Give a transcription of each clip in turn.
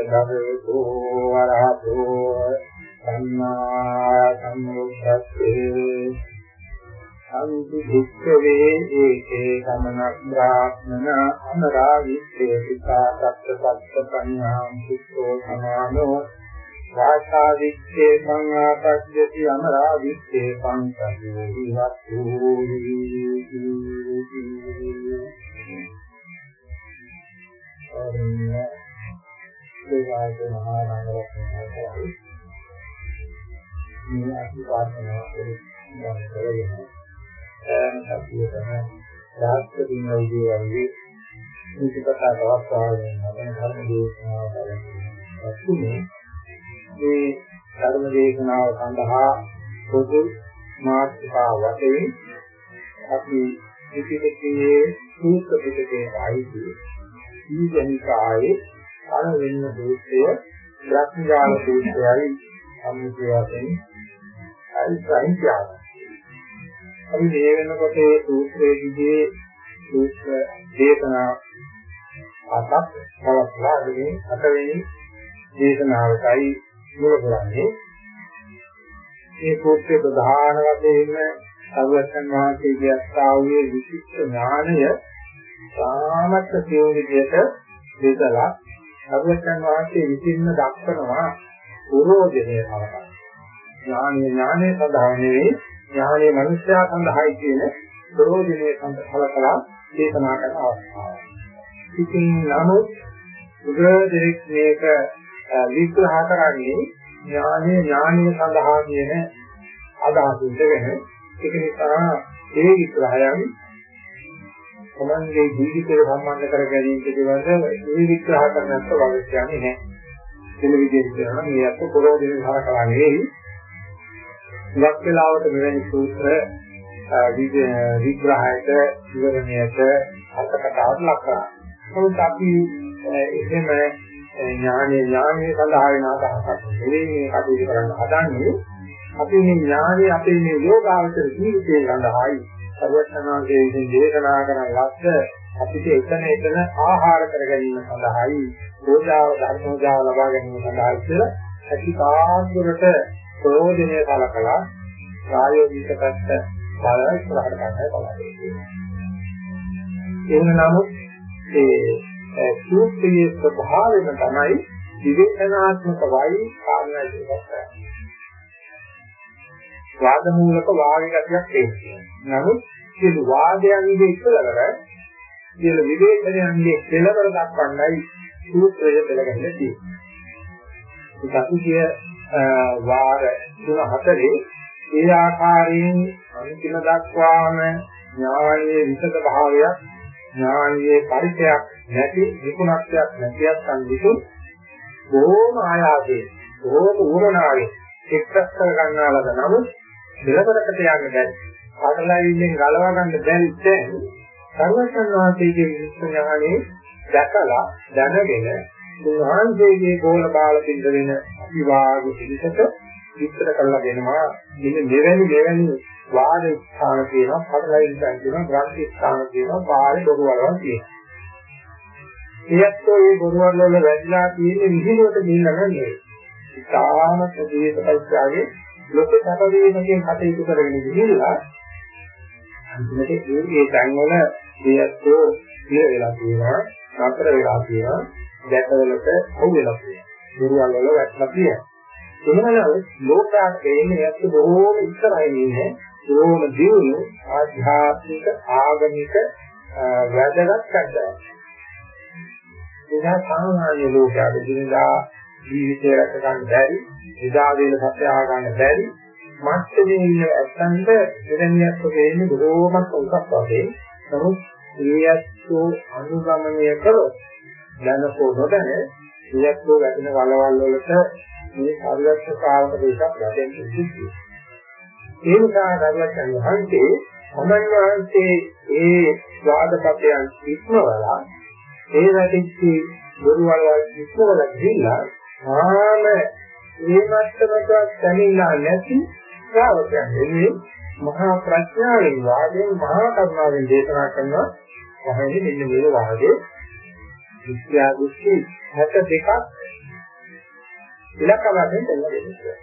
භගවතු වරහතෝ සම්මා සම්බුද්දස්සේ සම්පි භික්ඛවේ ඒකේ සමනක් බ්‍රාහ්මන අමරාවිත්තේ පිතා සත්‍ය සත්‍ය පඤ්ඤාම් සුත්තෝ සමානෝ වාසාවිත්තේ සංආපද්‍යති අමරාවිත්තේ පංචයෝ විවත්තු අරින්න දේවාද මහා නගරයන්වලදී මේ අභිවාදනා කරගෙන සතියටම රාත්‍රී දින උදේ වගේ මේකකට අවස්ථාවෙන් මම ධර්ම දේශනාව කරන්නේ මේ ධර්ම දේශනාව සඳහා පොදු මාතෘකා වශයෙන් අපි පිටිකේ සූත්‍ර පිටකේ ආයිති ඊජනිකායේ පළවෙනි සූත්‍රය බ්‍රහ්මජාල සූත්‍රයයි සම්මුතිය වශයෙන් අයිසයින් කියනවා. අපි මේ වෙනකොට මේ සූත්‍රයේදී සූත්‍ර දේශනා අටක් පවත්වාගෙන අටවෙනි දේශනාවටයි මුල කරන්නේ. මේ සූත්‍රයේ ප්‍රධාන වශයෙන් සර්වඥ වහන්සේගේ අස්ථාවයේ විශිෂ්ට ඥානය සාමත්ත සියුම් විදියට දෙදලා සර්වඥ වහන්සේ විසින්න දක්වනවා පුරෝධනය කරනවා. ඥානීය ඥානයේ සඳහා නෙවෙයි ඥානීය මනුෂ්‍යයා සඳහායි කියන ප්‍රයෝජනයේ සඳහා දේශනා කරන අවස්ථාව. ඉතින් නමුත් බුදුරජාණන් මේක විග්‍රහ කරන්නේ ඥානීය ඥානීය සඳහා කියන අදහස ඉඳගෙන ඒක නිසා ඒ විග්‍රහයන් තමන්ගේ ජීවිතයට සම්බන්ධ කර ගැනීම පිළිබඳව ඒ විග්‍රහ කරන්නත් වගේ කියන්නේ නැහැ. වෙන විදිහට කියනවා මේ අත පොරෝදින හරකලා නෙවෙයි. ගොඩක් වෙලාවට මෙවැනි සූත්‍ර විග්‍රහයට විවරණයට අර්ථකථාවක් ලක් කරනවා. නමුත් අපි එහෙම ඥානීය ඥානීය සඳහා වෙන අදහසක් නෙවෙයි මේ කටයුතු කරන්න හදන්නේ. අපි මේ ඥානීය අපේ මේ යෝගාවචර ජීවිතය සඳහායි සර්වඥාන්සේ විසින් දේශනා කරන ලක්ෂ අපිට එතන එතන ආහාර කර ගැනීම සඳහායි ඕජාව ධර්මෝජාව ලබා ගැනීම සඳහායි කියලා ඇති කාන්දුරට ප්‍රයෝජනය කලකලා ප්‍රායෝගික පැත්ත බල ඉස්සරහට ගන්නයි බලන්නේ. එහෙම නමුත් ඒ සූත්‍රයේ ස්වභාවයෙන් තමයි විවේචනාත්මක වයි කාරණා ඉදිරිපත් කරන්නේ. වාද මූලක වාගේ ගතියක් තියෙනවා. නමුත් සියලු වාදයන්ගේ ඉස්සලවර සියලු විවේචනයන්ගේ කෙලවර දක්වන්නයි සූත්‍රය පෙළගන්න තියෙන්නේ. සතිය වාර තුන හතරේ ඒ ආකාරයෙන් අන්තිම දක්වාම ඥානීය විසක භාවයක් ඥානීය පරිචයක් නැති විකුණක්යක් නැතිවත් සම්විතු බොහොම ආයාසයෙන් බොහොම උවමනාවෙන් එක්සස් කර ගන්නා ලද නමුත් මෙලවරකට යන්න බැරි. පාටලයින්ෙන් ගලවා ගන්න බැරි දැන් සර්වසන් වාසීගේ විශ්ව ඥානෙ දැකලා දැනගෙන උන්වහන්සේගේ ගෝල බාල පින්ද වෙන විවාහ පිළිසක විස්තර කරලා දෙනවා. මෙන්න මෙවැනි මෙවැනි වාද ස්ථාන තියෙනවා, පාටලයින් තියෙනවා, ග්‍රන්ථ ස්ථාන තියෙනවා, බාහිර බොරුවලවන් තියෙනවා. ඒත් ඔය බොරුවල් වල වැදිලා තියෙන විහිළුවට ගිහිල්ලා නෙවෙයි. ඉතාමත් ජීවිත පරිත්‍යාගයේ ලොකු සැපදීමකින් කටයුතු කරගෙන ගිහිල්ලා අන්තිමට ඒ ඒ තැන්වල දෙයත්ෝ ඉර වෙලා තියෙනවා නතර වෙලා තියෙනවා දැකවලට අවු වෙලා තියෙනවා. දුරවල් වල වැටලා තියෙනවා. එහෙමනම් ලෝකාට දෙන්නේ යත් බොහෝම ඉස්සරහින් ඉන්නේ බොහෝම දියුණු ආධ්‍යාත්මික ආගමික වැදගත් කඩයක් එදා සාමාන්‍ය ලෝකයේ දිනදා ජීවිතය රැක ගන්න බැරි, එදා වේල සත්‍ය ආ ගන්න බැරි, මත්යේ ඉන්න ඇත්තන්ට දෙදෙනියක් වෙන්නේ බොහෝමත් උසස් වශයෙන්. නමුත් ඊයත්ෝ අනුගමනය කරොත් දැනකෝ නොදැන ඊයත්ෝ වැටෙන වලවල් වලට මේ පරිවර්ත කාලක දෙකක් ගැටෙන්න සිද්ධ ඒ නිසා දරුවචන් වහන්සේ සමන් වහන්සේ ඒ වාදපතයන් ඉක්මවලා ඒ වැටිච්ච දොරවල් ඉක්මවලා ගිහිල්ලා ආම මේ මට්ටමට දැනෙලා නැති ශ්‍රාවකයන් එන්නේ මහා ප්‍රඥාවෙන් වාදයෙන් මහා කරුණාවෙන් දේශනා කරනවා කොහොමද මෙන්න මේ වාදයේ විද්‍යා දෘෂ්ටි 62ක් ඉලක්ක වශයෙන් දෙන්න දෙන්නේ.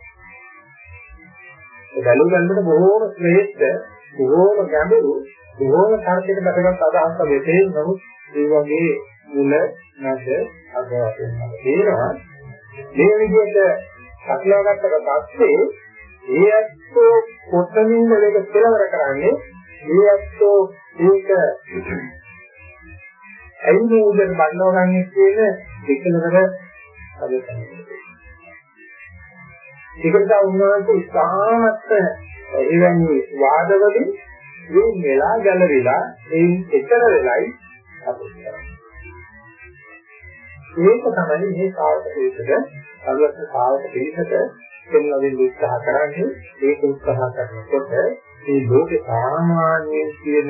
ඒ බැලු ගන්නට බොහෝම ශ්‍රේෂ්ඨ, බොහෝම ගැඹුරු, බොහෝම තර්කයක බැසගත් අදහස් වගේ තේරුම් නමුත් ඒ වගේ මුල නැද අග වශයෙන් තේරෙනවා. මේ විදිහට සක්ලවගත්තට පස්සේ ඒ ඇත්තෝ කොතනින්ද මේක කෙලවර කරන්නේ? ඒ ඇත්තෝ ඒක ඇයි මේ උදේට බannව ගන්නෙ කියන දෙකලවර අදහස් ඒකට උන්වහන්සේ ඉස්හාමත් එවැනි වාදවලින් මේ වෙලා ගැලවිලා එයින් එතර වෙලයි අපිට මේක තමයි මේ ශාවක පිළිසක අලුත් ශාවක පිළිසක දෙන්නවින් උත්සාහ කරන්නේ ඒක උත්සාහ කරනකොට මේ ලෝකේ සාමාන්‍යයෙන් කියන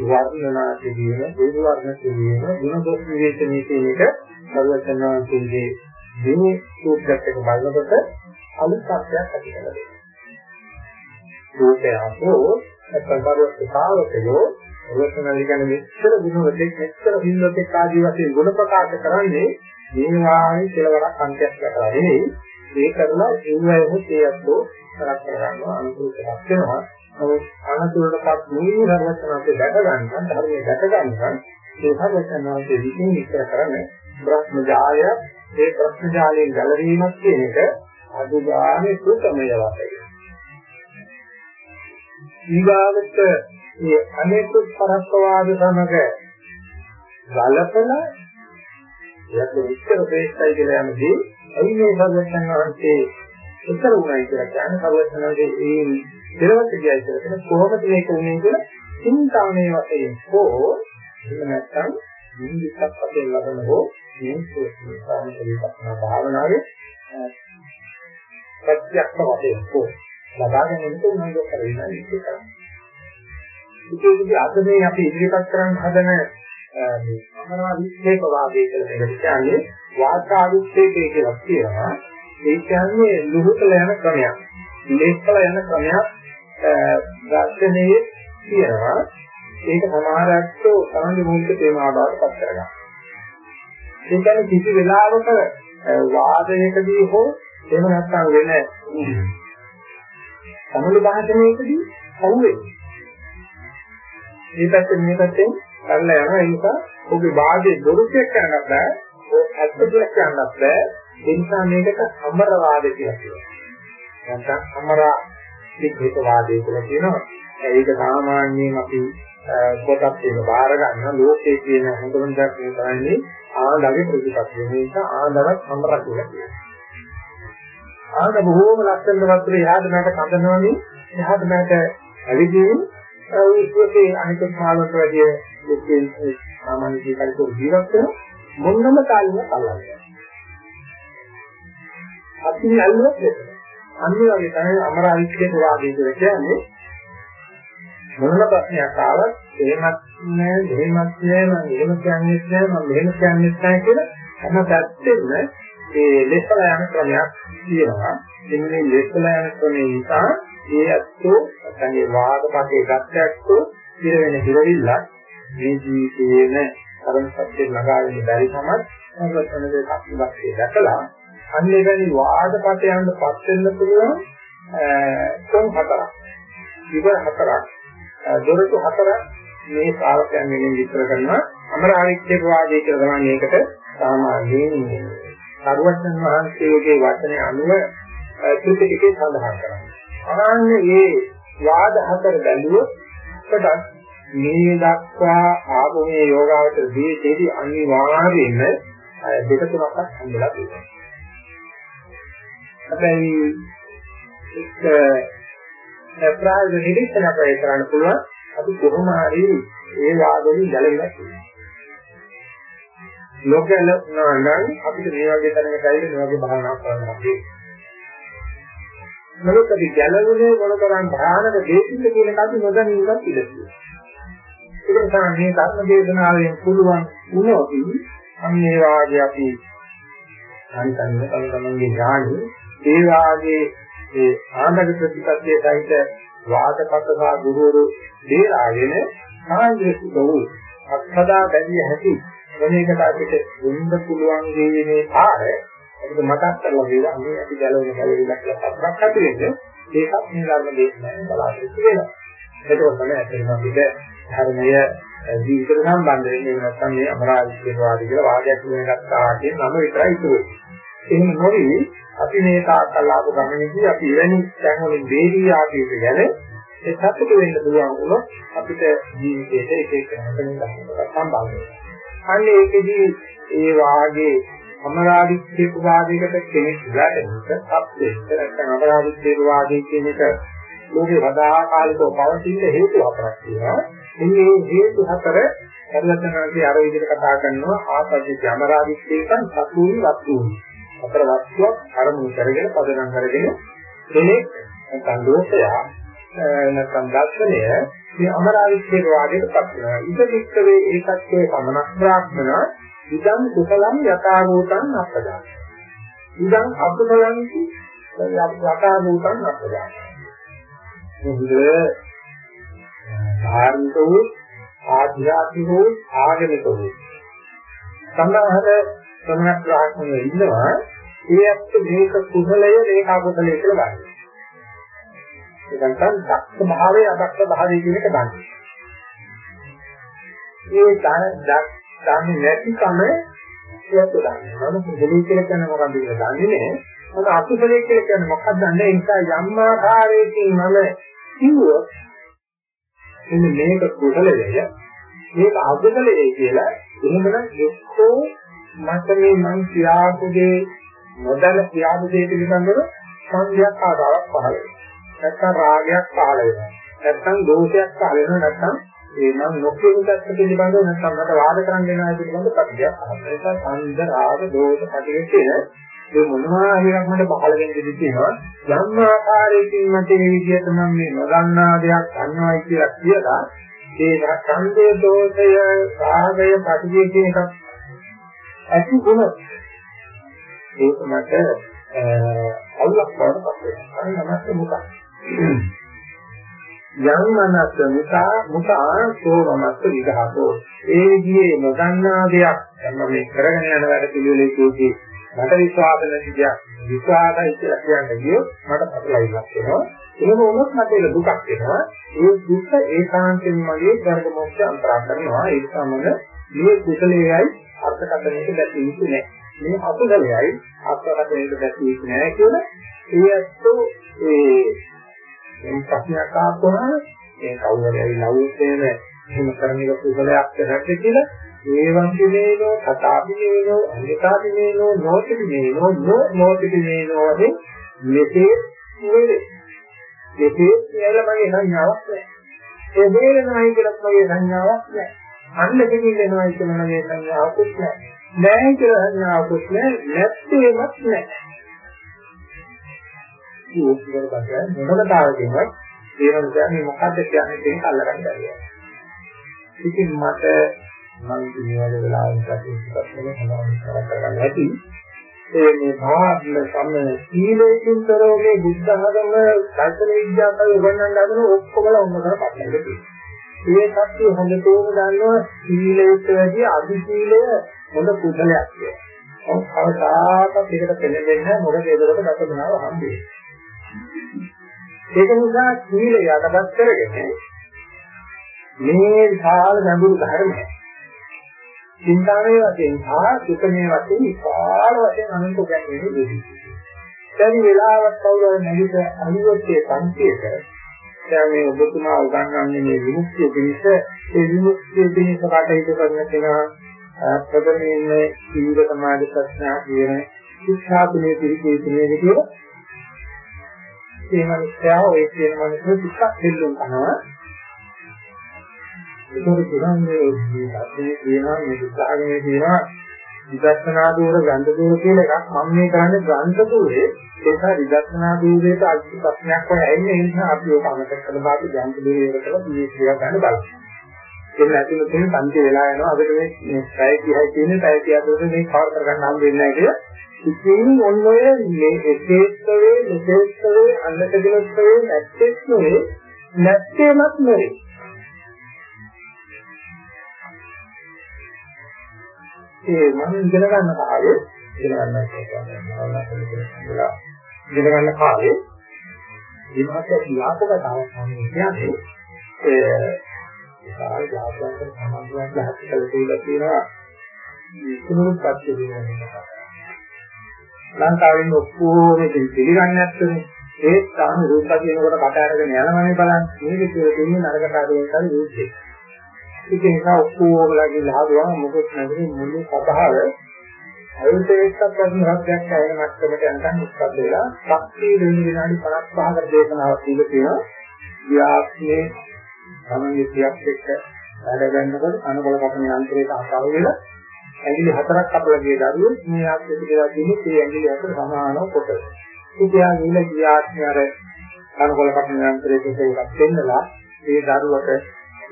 වර්ණනා කියන ඒ වර්ණ කියන ಗುಣ දොස් විවේචනයේ කියන එක සර්වඥාන්සේගේ දිනේ සූත්‍රයක් බලනකොට අලුත් අර්ථයක් ඇති කරගන්නවා. රූපයෝ නැත්නම් කාවකයෝ රචනලි ගැන මෙච්චර ගුණවතෙක් මෙච්චර හිල්ලතෙක් ආදී වශයෙන් ගුණ ප්‍රකාශ කරන්නේ මේ වාහනේ කෙලවරක් අන්තයක් කරලා නෙවෙයි ඒ කරලා ජීවයෝ තේයත්ෝ කරක් කරගන්නවා අනුකූලතාවක් වෙනවා නමුත් අනුකූලතාවක් නෙවෙයි රචනාවේ දැක ගන්න ධර්මයේ දැක ගන්න ඒ භගවතුන්ගේ විසින් විස්තර කරන්නේ බ්‍රහ්මජාලය ඒ බ්‍රහ්මජාලයෙන් ගැලවීමක් කියන එක අදුගාමේ සුතමය වශයෙන්. ඊගාවට මේ අනේකුත් පරස්පවාද සමග ගලපන යත් විස්තර ප්‍රේෂ්ඨයි කියලා යනදී ඇයි මේ සර්වඥන් වහන්සේ උත්තර උනායි කියලා කියන්නේ සර්වඥන්ගේ ඒ දෙලවට කියයි කියලා කියන කොහොමද මේක උනේ කියලා චින්තාමේ වශයෙන් හෝ එහෙම නැත්නම් නිමිත්තක් වශයෙන් ලබන හෝ මේ සෝත්‍රාන්තරික භාවනාවේ ප්‍රත්‍යක්ෂ වශයෙන් හෝ ලබා ගැනීමට උනන්දු කරගෙන ඉන්න කරන්නේ. ඉතින් අද මේ අපි ඉදිරිපත් කරන්න හදන මේ සමනා විශ්ලේෂක වාදයේ කියලා මේකට කියන්නේ වාචා විශ්ලේෂකය කියලා කියනවා. ඒ කියන්නේ ලුහුතල යන ක්‍රමයක්. ලේඛල යන ක්‍රමයක් දර්ශනයේ කියනවා. ඒක සමහරවිට තමයි මූලික තේමාව බවට පත් කරගන්නවා. ඒ කියන්නේ කිසි වෙලාවක වාදයකදී හෝ එහෙම නැත්නම් වෙන සමුළු භාෂණයකදී අහුවේ. මේ පැත්තෙන් මේ පැත්තෙන් කරලා යනවා ඒ නිසා ඔබේ වාදයේ දොරුකයක් කරන්නත් බෑ. ඔය ඇත්ත කියලා කියන්නත් බෑ. ඒ නිසා මේකට අමර වාද කියලා කියනවා. නැත්නම් අමරා විකේත වාදය කියලා කියනවා. ඒක සාමාන්‍යයෙන් අපි පොතක් එක බාර ගන්න ලෝකයේ තියෙන හොඳම දක් මේ තමයි ආඳගේ ප්‍රතිපත්තිය. මේ නිසා ආඳවත් අමර කියලා කියනවා. ආන බොහෝම ලස්සන වතුරේ එහාට මට කඳනවනේ එහාට මට ඇවිදින් ඒකේ අනිත් මාළකට වැඩිය දෙකේ සාමාන්‍ය ජීවිතයක ජීවත් වෙන මොන්නම කාලෙම අල්ලන්නේ. අපි ඇල්ලුවත් දෙක. අනිත් වගේ තමයි අමරාවිච්ඡේද වාදී කියලා කියන්නේ මොන ප්‍රශ්නයක් ආවත් එහෙමත් නෑ එහෙමත් නෑ මම එහෙම කියන්නේ නෑ මම මෙහෙම කියන්නේ නෑ කියලා හැම පැත්තෙම ඒ ලෙස්සල යන ක්‍රමයක් තියෙනවා. ඉතින් මේ ලෙස්සල යන ක්‍රමේ නිසා ඒ ඇත්තෝ නැත්නම් ඒ වාදපතේ ගත්තැත්තෝ ඉර වෙන හිරවිල්ලක් මේ ජීවිතේන කරන සත්‍ය ළඟා වෙන්න බැරි සමත් මොකක්ද කප්පිලක්ෂේ දැකලා අන්න එවැනි වාදපතයන්ට පත් වෙන්න පුළුවන් තොන් හතරක්. විවර හතරක්. දොරටු හතරක් මේ ශ්‍රාවකයන් වෙනින් විස්තර කරනවා අමරාවිච්ඡේද වාදයේ කියලා තමයි මේකට සාමාන්‍යයෙන් සරුවචන් වහන්සේගේ වචනේ අනුව ත්‍රිපිටකේ සඳහන් කරනවා. අනන්නේ මේ වාද හතර බැලුවොත් කොටස් මේ දක්වා ආපු මේ යෝගාවචර දීතේදී අනිවාර්යයෙන්ම දෙක තුනක් හම්බලා තියෙනවා. හැබැයි එක් ප්‍රායෝගික නිරීක්ෂණ අපේ කරන්න පුළුවන් අපි කොහොම හරි ඒ වාදවලින් ගැලවිලා තියෙනවා. නොගැල නම් අපිට මේ වගේ තැනකට ඇවිල්ලා මේ වගේ භාවනාවක් කරන්න හම්බෙන්නේ. නමුත් අපි ගැලවුනේ මොනතරම් භයානක දෙයක්ද කියන එක අපි නොදැනීමක් ඉඳී. ඒක නිසා මේ ධර්ම දේශනාවෙන් පුළුවන් වුණොත් අන්න ඒ වාගේ අපි අනිතන්නේ තම තමන්ගේ ඥානෙ ඒ වාගේ ඒ ආනන්ද ප්‍රතිපත්තිය සහිත වාදපතසා ගුරුවරු දේරාගෙන සාන්ද්‍රික වූ අත්හදා බැලිය හැකි වෙන එකට අපිට වෙන්න පුළුවන් දේ මේ පාර අපිට මතක් කරලා වේලා මේ අපි ගැලවෙන ගැලවිලා කියලා පතරක් ඇති වෙන්නේ ඒකත් මේ ධර්ම දේශනාවෙන් බලාපොරොත්තු වෙනවා. ඒක තමයි ඇත්තටම අපිට ධර්මය ජීවිතට සම්බන්ධ වෙන්නේ නැත්නම් මේ අමරාවිද්‍යාවාදී කියලා වාදයක් වෙනගත්තා කියන නම විතරයි ඉතුරු වෙන්නේ. එහෙම නොවි අපි මේ තාක්කල් ආපු ගමනේදී අපි එවැනි තැන් වලින් වේදී ආපීක ගැන ඒ සතුට වෙන්න පුළුවන් වුණොත් අපිට ජීවිතේට එක එක හැමදේම සම්බන්ධ වෙනවා. අන්න ඒකෙදී ඒ වාගේ අමරාදිත්‍ය වාදයකට කෙනෙක් ගැටෙන්නට අප්‍රේෂ්ඨ නැත්නම් අමරාදිත්‍ය වාදයේ කියන එක ලෝකේ වදා කාලිකව පවතින හේතු හතරක් තියෙනවා. මේ හේතු හතර සර්වඥාන්සේ අර විදිහට කතා කරනවා ආපජ්ජ අමරාදිත්‍යයන් සතුයි වස්තුයි. හතර වස්තුවක් අරමුණු කරගෙන පදනම් කරගෙන කෙනෙක් නැත්නම් ලෝකයා නැත්නම් දර්ශනය මේ අමරාදිත්‍ය වාදයට පත් වෙනවා. ඉතිවික්කවේ ඒකත්වයේ පමණක් බ්‍රාහ්මණ ඉදන් කුසලම් යථාභූතං අපදාන. ඉදන් අකුසලං යථාභූතං අපදාන. මුහුද ධාර්මික වූ ආධ්‍යාත්මික වූ ආගමික වූ සම්මාහර සමහත් බ්‍රාහ්මණයෝ ඉන්නවා ඒ ඇත්ත මේක කුසලය මේක අකුසලය කියලා ගන්නවා. ඒ නැත්නම් දක්ෂ භාවය අදක්ෂ භාවය කියන එක ගන්නවා. ඒ දන්නේ නැතිකම ඒත් ගන්නවා. නමුත් කුසලයේ කියලා කියන්නේ මොකක්ද කියලා දන්නේ නැහැ. මොකද අකුසලයේ කියලා කියන්නේ මොකක්ද දන්නේ ඒ නිසා යම් ආකාරයකින් මම කිව්වොත් එන්න මේක කුසලය මේක අකුසලය කියලා එහෙමනම් එක්කෝ මට මේ මං කියාපුගේ නොදැන කියාපු දේ පිළිබඳව සංඥාවක් ආදාවක් පහළ වෙනවා. නැත්තම් රාගයක් පහළ වෙනවා. නැත්තම් දෝෂයක් පහළ වෙනවා. නැත්තම් ඒ මං නොකියු දැක්ක පිළිබඳව නැත්තම් මට වාද කරන්න වෙනවා පිළිබඳව ප්‍රතික්‍රියා පහළ වෙනවා. ඒක සංද රාග දෝෂ ප්‍රතික්‍රියා ඒ මොනවා හරි එකක් මට පහළ වෙන්න දෙවි තියෙනවා. යම් ආකාරයකින් මට මේ විදිහට මම මේ නොදන්නා දෙයක් ගන්නවායි කියලා කියලා ඒ සංදේ දෝෂය රාගය ප්‍රතික්‍රියා කියන එකක් ඇති වුණොත් ඒක මට අවුලක් වඩපත් වෙනවා. අන්න නමස්ත මුඛ. යම් මනස මුඛා මුඛා සෝමස්ත විඝාතෝ. ඒ විදිහේ නොදන්නා දෙයක් මම මේ කරගෙන යන වැඩ පිළිවෙලේ කෝකේ මට විශ්වාස නැති දෙයක් විශ්වාසයි කියලා කියන්නේ ගියොත් මට පටලවිලක් වෙනවා. එහෙම වුණොත් මට ඒක දුකක් වෙනවා. ඒ දුක ඒකාන්තයෙන් මගේ ධර්ම මොක්ෂ අන්තරා කරනවා. ඒ සමග මේ කුසලයේයි අර්ථකථනයක දැකිය යුතු නැහැ. මේ අකුසලයයි අර්ථකථනයක දැකිය යුතු නැහැ කියලා ඒ ඇත්තෝ ඒ මේ ප්‍රශ්නයක් ආවම ඒ කවුරු හරි ලෞකිකේම එහෙම කරන එක කුසලයක් කරන්නේ කියලා ඒවං දිනේනෝ කතාපිනේනෝ අනිකාපිනේනෝ නොතිපිනේනෝ නොතිපිනේනෝ වගේ මෙසේ නෙවේ. මෙසේ කියලා මගේ සංඥාවක් නැහැ. ඒ වේදනයි කියලත් මගේ සංඥාවක් නැහැ. අන්න දෙකින් වෙනවා කියන මගේ සංඥාවකුත් නැහැ. නැහැ කියලා සංඥාවකුත් නැහැ. නැත්තේමත් නැහැ. ඒක කරපස්සේ මොනකතාවකින්වත් ඒ වෙනසන්නේ මොකද්ද කියන්නේ කියන අල්ලගන්න බැහැ. ඉතින් මට මම මේ වගේ වෙලාවකට ඉස්සරහට හොඳට කරගන්න ඇති. ඒ මේ භාග්‍ය සම සීලයෙන් තරෝගේ බුද්ධ ධර්ම දර්ශන විද්‍යාව උගන්වන්න හදන ඔක්කොම ඔන්න කරපත් වෙනවා. මේ සත්‍ය හොඳටම දන්නවා සීලයට වැඩි අදි සීලය හොඳ කුසලයක් කියලා. අවසානට ඒකට පෙළෙන්නේ මොකද ඒකට දසමනාව හම්බෙන්නේ. ඒක නිසා සීලය යටපත් කරගෙන මේ විශාල ගැඹුරු ධර්මය චින්තාමේ වශයෙන් සහ සුතමේ වශයෙන් විශාල වශයෙන් අනන්ත ගැඹුරු දෙවි. දැන් වෙලාවක් කවුරු නැගිට අනිවර්තයේ සංකේත දැන් මේ ඔබතුමා උගන්වන්නේ මේ විමුක්තිය පිණිස ඒ විමුක්තිය පිණිස කටයුතු කරන කෙනා ප්‍රථමයෙන්ම සීල සමාධි ප්‍රඥා කියන ශික්ෂා තුනේ පිළිපේ තුනේ කියලා ඒ මනුස්සයා ඔය කියන මනුස්සය ටිකක් දෙල්ලුම් කරනවා ඒකෝට කියන්නේ මේ අධ්‍යය කියනවා මේ විස්තරණය කියනවා විදර්ශනා දූර ගන්ධ දූර කියලා එකක් මම මේ කරන්නේ ගන්ධ දූරේ ඒක විදර්ශනා දූරේට අල්ප ප්‍රශ්නයක් වගේ ඇන්නේ ඒ නිසා අපි ඒක අමතක කරලා බාපු ගන්ධ දූරේ ඉවරලා PhD එකක් ගන්න බලමු. එන්න ඇතුළේ තියෙන සංකේ වෙලා යනවා අපිට මේ මේ පැය 30යි තියෙන්නේ පැය 30 අතර මේ කවර් කරගන්න හම් වෙන්නේ නැහැ කියලා. ඉතින් ඔන්න ඔය මේ එසේස්තවේ මෙසේස්තවේ අන්නකදිනස්තවේ නැත්තේස්තවේ නැත්තේමත් නෙවෙයි. ඒ මම ඉගෙන ගන්න කාලේ ඉගෙන ගන්න කියලා ඉගෙන ගන්න කාලේ විමර්ශක ක්‍රියාපකතාවක් කියන්නේ ඒ විශාල ජාත්‍යන්තර සමාජයක් හත්කල කියලා තියෙනවා කුණුරුපත් කියනවා ලංකාවෙන් ඔක්කොම පිළිගන්නේ නැත්නේ ඒ තාම රූප කියනකොට කට අරගෙන යනවනේ බලන්න මේක කියලා තියෙන්නේ නරකට අරගෙන තමයි රූපේ ඒක නිසා ඔක්කොමලගේ ලහදුවා මොකද නැති මුළු සබහාව අයුත එක්කත් වගේ හත්යක් ඇයෙන මට්ටමට යනකම් ඉස්සත් වෙලා ශක්තිය දෙන්න විනාඩි 55කට දේශනාවක් දීලා තියෙනවා. ව්‍යාප්තියේ සමන්ගේ සියක් එක්ක වැඩ ගන්නකොට අනුබල කපන යන්ත්‍රයට අසාව වෙලා ඇඟිලි හතරක් කපලා ගිය දරුවෝ මේ ආත්මෙට කියලා තියෙන්නේ මේ ඇඟිලි අතර සමානව කොට. ඉතියා ගිහලා ගියාත්මය අර අනුබල කපන යන්ත්‍රයට ඒකක් දෙන්නලා ඒ දරුවට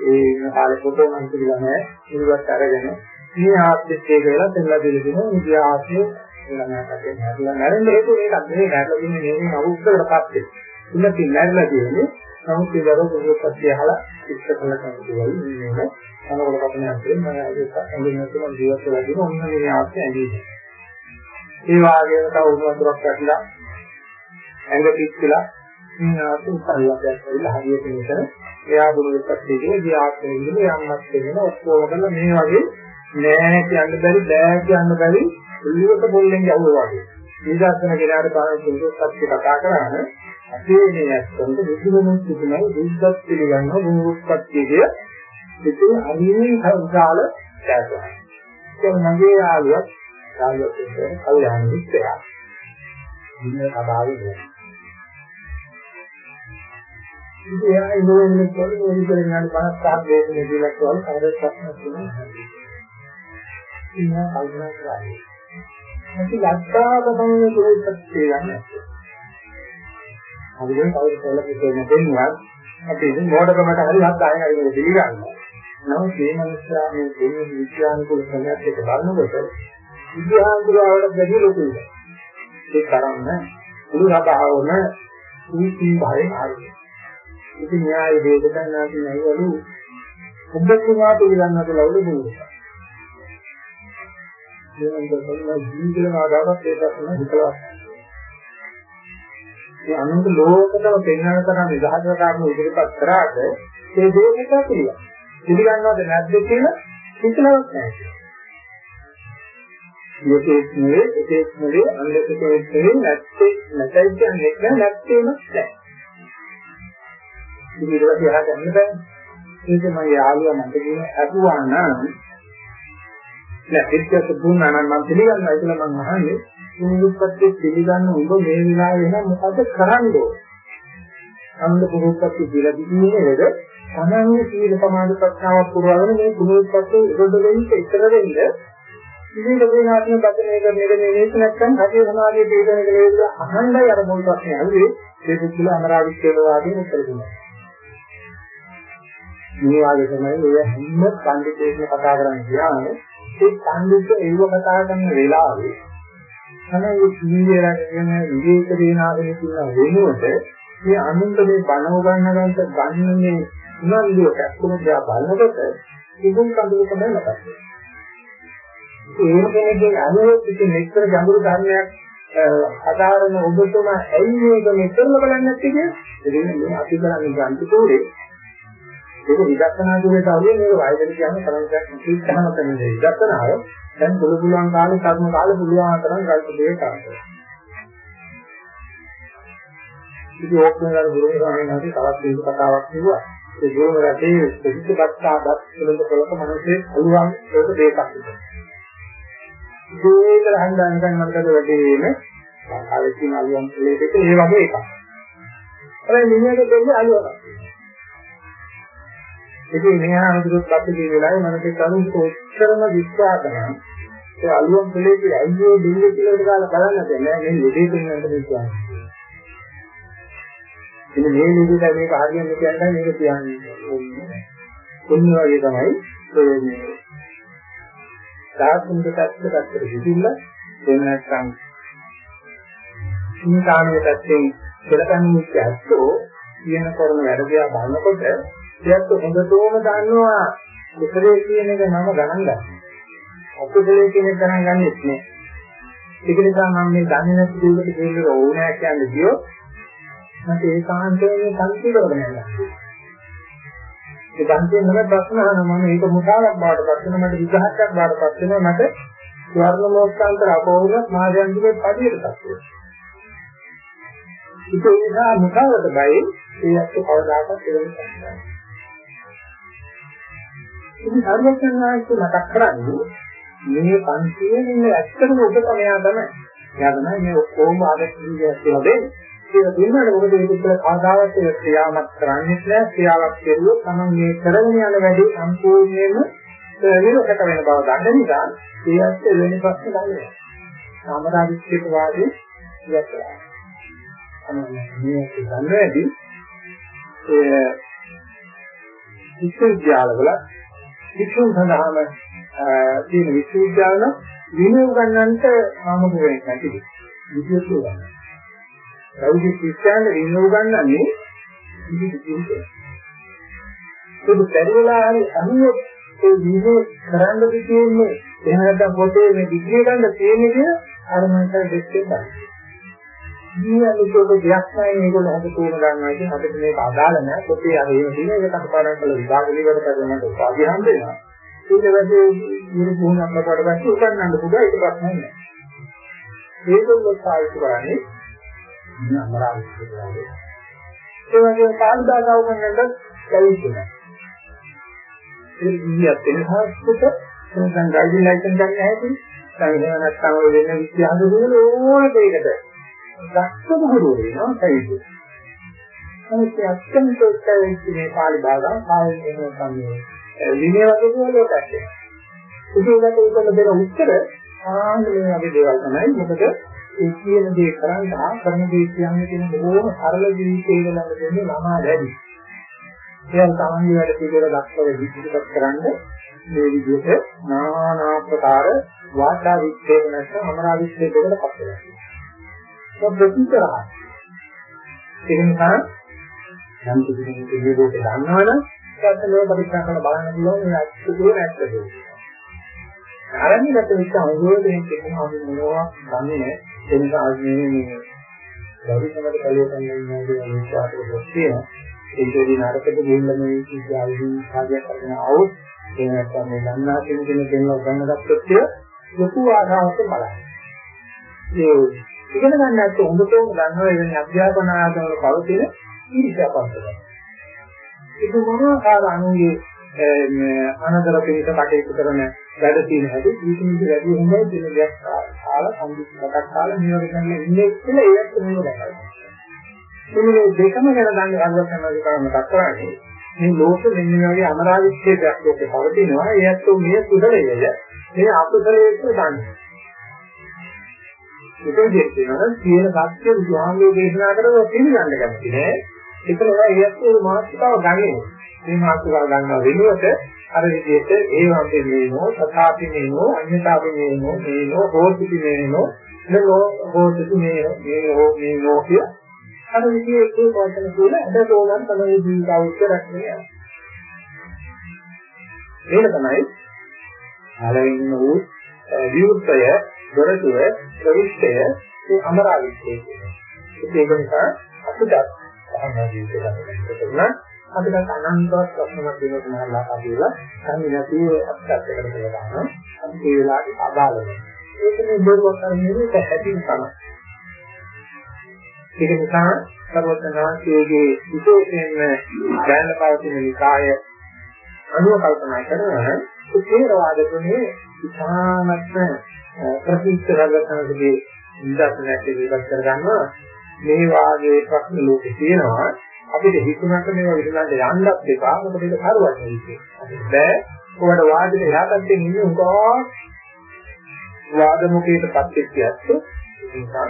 ඒ ඉන්න කාලේ කොට නම් කියලා නෑ ඉරුවත් අරගෙන මේ ආත්මෙත් ඒක වෙලා දෙන්නලා දෙලිනවා මේ ආත්මය ළඟට හැදලා නැරෙන්න හේතුව මේකත් මේ නැරලා දින්නේ මේ අවුස්සකට පස්සේ. ඉන්නකින් නැරලා දින්නේ නමුත් ඒ දරුවෝ පොදුපත්ය අහලා ඉස්ස කළ කෙනෙකුයි මේක අනවල කපන යන්නේ මම ඒක ඇඟෙන්න තුන ජීවත් වෙලා දින ඔන්න මේ ආත්මය ඇඟේ. ඒ වාගේම තව උණුවතුරක් ඇట్లా ඇඟ පිච්චිලා මේ ආත්ම පරිවර්තයක් වෙලා හරියට මෙතන එයා බුදුපත්යේ දී ආත්මය විදිහට යන්නත් වෙන ඔක්කොම කරලා මේ වගේ නෑ කියන්න බැරි බෑ කියන්න බැරි එළියට පොල්ලෙන් යවුවා වගේ. මේ දර්ශන කෙනාට තමයි බුදුපත්ය කතා කරන්නේ අපේ මේ ඇත්තන්ට බුදුමනස් සිටිනයි බුද්ධත් පිළිගන්න බුදුපත්තියේ සිටින අනිමේ සංසාල දැක්වනවා. ඒක මගේ ආලියක් ආලියක් කියන්නේ කල්යාණ මිත්‍රයා. ඉන්න කතාවේ නෑ. ඉතින් එයා ඉන්නේ කොහොමද මේ විදිහට යන 55 දේශනේ කියලා කියවල කාටවත් ප්‍රශ්නයක් නෑ. ඉන්නා කල්පනා කරන්නේ. අපි ලක්ෂා තමයි දුරුපත් කියන්නේ. හරියට කවුරු කියලා කියන්නේ දෙන්නවා අපි ඉතින් මොඩකමට හරි හත් ආයෙ හරි පිළිගන්නවා. නමුත් මේ මනුස්සයා මේ දෙන්නේ විද්‍යානුකූල ක්‍රමයක් එක බලනකොට විද්‍යානුකූලවට බැරි ලොකුයි. ඒ තරම්ම මුළු සබාවම උන්ති භාවයෙන් ආවේ. ඉතින් න්යාය වේදකන් නැති නැවලු ඔබතුමා පිළිගන්නට ලවුළු දුන්නා. මේ අන්තයෙන් ජීවිතේ ආදාවක් ඒක තමයි හිතලා ඒ අනුන්ට ලෝකතම පෙන්වන තරම් නිදහසට කාරණු ඉදිරිපත් කරාට ඒ දෙයක පිළිගන්න. පිළිගන්නවද නැද්ද කියලා හිතනවත් නැහැ. යකේත් නෙවේ ඒකේත් නෙවේ අන්දකේත් නෙවේ නැත්තේ නැතයි කියන්නේ නැහැ නැත්තේම නැහැ. ඉතින් ඊට පස්සේ එහාට යන්න බෑ. ඒක මම යාළුවා මට කියන අහුවා නම් නෑ පිටක දුන්නා නම් මම පිළිගන්නවා කියලා මම අහන්නේ පුරුද්දපත්ති පිළිගන්න උඹ මේ විලාවේ නම් මොකද කරන්නේ? අන්ද පුරුද්දපත්ති කියලා දින්නේ නේද? තමන්ගේ සීල සමාධි ප්‍රඥාවක් පුරවගෙන මේ පුරුද්දපත්ති ඉරොඩ වෙන්න ඉතර වෙන්න ඉතින් ලෝකනාත්ම බදනේ කරන එක මේ මේක නැත්නම් හදේ සමාධිය පිළිගන්න කියලා අහන්නයි අර මොල් ප්‍රශ්නේ අහුවේ ඒ පුදුල අමරාවිච්ඡේද වාදී උත්තර දුන්නා. මේ වාගේ තමයි ඔය හැම පඬිතේකම කතා කරන්නේ කියන්නේ ඒ පඬිත් ඒව කතා කරන වෙලාවේ තමයි සීලය රැකගෙන විවේක දේනාගෙන කියන වෙනුවට මේ අනුන්ට මේ බණ උගන්වන්නට ගන්න මේ උනන්දුව කැක්කුම දිහා බලනකොට ඉදුම් කඳුල තමයි මතක් වෙන්නේ. ඒ කෙනෙක්ගේ අනුව ඉතින් මෙච්චර ගැඹුරු ධර්මයක් අදාරන ඔබතුමා ඇයි මේක මෙච්චරම බලන්නේ නැත්තේ කියලා? එදින මේ අපි කරන්නේ ගන්තිතෝරේ ඒක විදර්ශනා දුරේට අවුල මේක වයදට කියන්නේ තරමක් කිසිම තැනක විදර්ශනාව දැන් පුළු පුළුවන් කාලේ කර්ම කාලේ පුළුවන් තරම් ගල්ප දෙක කරනවා. ඉතින් ඕක්මනලා ගුරුම ස්වාමීන් වහන්සේ තවත් දීප කතාවක් කිව්වා. ඒ ගුරුම රටේ ප්‍රතිපත්ත ආදත් වලට කලක මිනිස්සේ පුළුවන් ඒක දෙකක් තිබුණා. ඒකල හන්දානිකන් මන්ටද වැඩිම කාලේ තියෙන අලියන් දෙක ඒ වගේ එකක්. හැබැයි මිනිහට දෙන්නේ අලියවක්. ඉතින් මෙහා අනුදුත් අපි කියන වෙලාවේ මනසේ කලින් කොච්චරම විශ්වාස කරනවා. ඒ අලුයම් පිළිදී අයියෝ දෙන්නේ කියලා දාලා බලන්න බෑ. මේ ලෙඩේ දෙන්නට විශ්වාස. ඉතින් මේ ලෙඩේට මේක හරියන්නේ කියන්නේ මේක කියන්නේ. කොන්න වගේ තමයි මේ සාතුන්ට පැත්තට පැත්තට හිතින්න එහෙම නැත්නම් සිතාමයේ පැත්තෙන් පෙරකන්නේ ඇත්තෝ කියන කරන වැඩ දිහා බලනකොට එයත් හොඳටම දන්නවා කුසලයේ කියන එක නම ගණන් ගන්න. අකුසලයේ කියන එක ගණන් ගන්නෙත් නෑ. ඒක නිසා මම මේ දන්නේ නැති දෙයකට දෙන්න ඕනෑ කියන්නේ කියොත් මට ඒකාන්තයෙන් සංකීර්ණ කරගෙන යනවා. ඒ සංකීර්ණ නම ප්‍රශ්න අහනවා මම ඒක මුදාවක් බවට පත් වෙනවා මට විගහයක් බවට පත් වෙනවා මට ස්වර්ණ මොක්ඛාන්තර අපෝරුණත් මාර්යන්තිකේ පදියට පත් වෙනවා. ඒක නිසා මුදාවට බයි ඒ අත් කවදාකවත් එවෙන්නේ නැහැ. ඉතින් සර්වඥාන්සේ මතක් කරන්නේ මේ පන්තියෙන් ඉන්නේ ඇත්තටම උපතමයා තමයි. එයා තමයි මේ ඔක්කොම ආදර්ශීය කියලා දෙන්නේ. ඒක දෙන්නට මොකද මේක කියලා ආදාවත් ඒ ක්‍රියාවක් කරන්නේ නැහැ. ක්‍රියාවක් කෙරුවොත් තමයි මේ කරගෙන යන වැඩේ සම්පූර්ණයෙන්ම විරෝධක වෙන බව දන්න නිසා ඒ ඇත්ත වෙන ප්‍රශ්න ගන්නවා. සාමදාවිච්චේක වාදී ඉවත්ලා. අනේ මේ දන්නේදී ඒ විශ්වවිද්‍යාලවල විශ්ව සඳහාම තියෙන විශ්වවිද්‍යාල විනය උගන්නන්නට ආමතු වෙන්නේ නැති. විද්‍යාව උගන්නන. බෞද්ධ ශිෂ්‍යයන් විනය උගන්නන්නේ විද්‍යාව. ඒක පරිවලා හරි අනුව ඒ විනය කරන්න දෙන්නේ එහෙම නැත්නම් පොතේ මේ ඩිග්‍රී ගන්න තියෙන්නේ කියන අර මනසට දෙස්කේ ගන්න. ඊයලුතෝක දෙයක් නැහැ මේගොල්ලෝ හද තෝර ගන්නවා කියන අපිට මේක අදාළ නැහැ පොතේ අර එහෙම තියෙන එක කටපාඩම් කරලා විභාග ඉවර කරගෙන මට උපාධිය හම්බ වෙනවා. ඊට පස්සේ ගුරු පුහුණු අපකට පස්සේ උගන්වන්න පුළුවන් ඒක ප්‍රශ්නයක් නෑ. ඒකවල සාහිත්‍ය කරන්නේ ඉන්න අමරාවති කියන්නේ. ඒ වගේම පාල්දාගාව කරනකොට ලැබෙන්නේ. ඒ ඉන්දියත් වෙන හාස්පිට දැන් ඩ්‍රයිවිං ලයිසන්ස් ගන්න හැටි දැන් එහෙම නැත්නම් ඔය වෙන විද්‍යාව දුන්න ඕන දෙයකට දක්ෂම ගුරු වෙනවා සයිද. අනිත් අත්‍යන්ත උත්තරී මේ පාලි භාගා පාලි වෙනවා තමයි. විනය වගේ දේවල් ඒකට. ඒකකට උත්තර දෙන උත්තර ආන්නේ වගේ දේවල් තමයි. මොකද ඒ කියන දේ කරන්න ආ කරන දේ කියන්නේ කියන බොහොම සරල ජීවිතයක ළඟ දෙන්නේ ළමා වැඩි. එයන් තමයි වැඩ පිළිවෙල දක්වලා විචිතපත් කරන්න මේ විදිහට নানা ආකාර වාචා විච්ඡේද නැත්නම් අමරා විච්ඡේදයකට පත් වෙනවා. ඒක ප්‍රතිතරහ. ඒ නිසා යම් කිසි කෙනෙකුට විදිහට දන්නවනම් දැක්කලෝ පරීක්ෂා කරලා බලන්න පුළුවන් මේ ඇත්තද නැත්තද ආරම්භගත වෙච්ච අවබෝධයෙන් කියනවා අපි මොනවා දන්නේ නැහැ ඒ නිසා අපි මේ ගෞරිකමද කලිය කියන්නේ මේ විශ්වාසයක් තියෙනවා ඒකේදී නරකට ගිහින් මේ විද්‍යාවෙන් කාර්යයක් කරගෙන આવොත් ඒ නැත්තම් මේ දන්නා කෙනෙක් කෙනෙක් දෙන්නා ගන්න ගත්තොත් ලොකු ආශාවක් බලන්න ඒ ඉගෙන ගන්න නැත්නම් හොඳටම දන්නවා එවැනි අධ්‍යාපන ආයතන වල පවතින ඊර්ෂ්‍යාපන්තකම් ඒක මොනවාකාර අනුගේ අනතර පිළිස කටයුතු කරන වැඩ තියෙන හැටි ජීවිතේ වැඩි හොඳයි කියන දෙයක් කාලා සම්පූර්ණයක් කාලා මේ වගේ කරන්න ඉන්නේ කියලා ඒත් මේක දැක්කා. මේ දෙකම ගැන දන්න අරවත් තමයි කරන්න දක්වන්නේ. මේ ලෝක මෙන්න මේ වගේ අමරාවිච්ඡේදයක් ලෝකේ පවතිනවා. ඒත් මේ සුදලයය මේ අකුසලයට දන්නේ. ඒක දෙකේනවා කියන සත්‍ය බුදුහාමුදුරේ දේශනා කරලා පිළිගන්න කැමති නෑ. ඒක නෑ ඒත් ඒ මානසිකව ගන්නේ. මේ මානසිකව ගන්නව වෙනුවට අර විදිහට ඒ වගේ මේනෝ තථාපි මේනෝ අඤ්ඤතාපි මේනෝ මේනෝ හෝතිපි මේනෝ නෝ හෝතිපි මේනෝ මේනෝ මේනෝ කිය. අර විදිහේ ඒ වචන තුන අද තෝරන් තමයි ජීවිත අවශ්‍ය රැකගෙන මේක තමයි අලින්න වූ විවුර්තය දොරටුව ප්‍රවිෂ්ඨය ඒ අමරාවිෂ්ඨය කියන්නේ. ඒක නිසා අපිට භාවනා ජීවිතය ගත කරන අපිට අනන්තවත් ප්‍රශ්නයක් වෙන සමහරලා අපිලා කන්නේ නැති අත්‍යත්යකට කියලා ගන්නවා. අපි ඒ වෙලාවට අදාළ වෙනවා. ඒක මේ බෝධිවත් කරන්නේ පැහැදිලි තමයි. ඒක නිසා සර්වඥාන්සේගේ විශේෂයෙන්ම දැන පවතින නිකාය අනුව කල්පනා කරනවා තේරවාද ක්‍රමයේ ඉතාමත්ම ප්‍රතිස්ත රගතනගේ ඉන්දස්නැටි විගත කර ගන්නවා මේ වාගේ ප්‍රශ්න ලෝකේ තියෙනවා අපිට හිතුණට මේවා විසඳන්න යන්නත් එපා. මොකද ඒක කරුවක් නෙවෙයි. බෑ. ඔයාලට වාදනේ එහාටත් ඉන්නේ උගා වාද මුකේටපත් වෙච්ච ඇත්ත. නිසා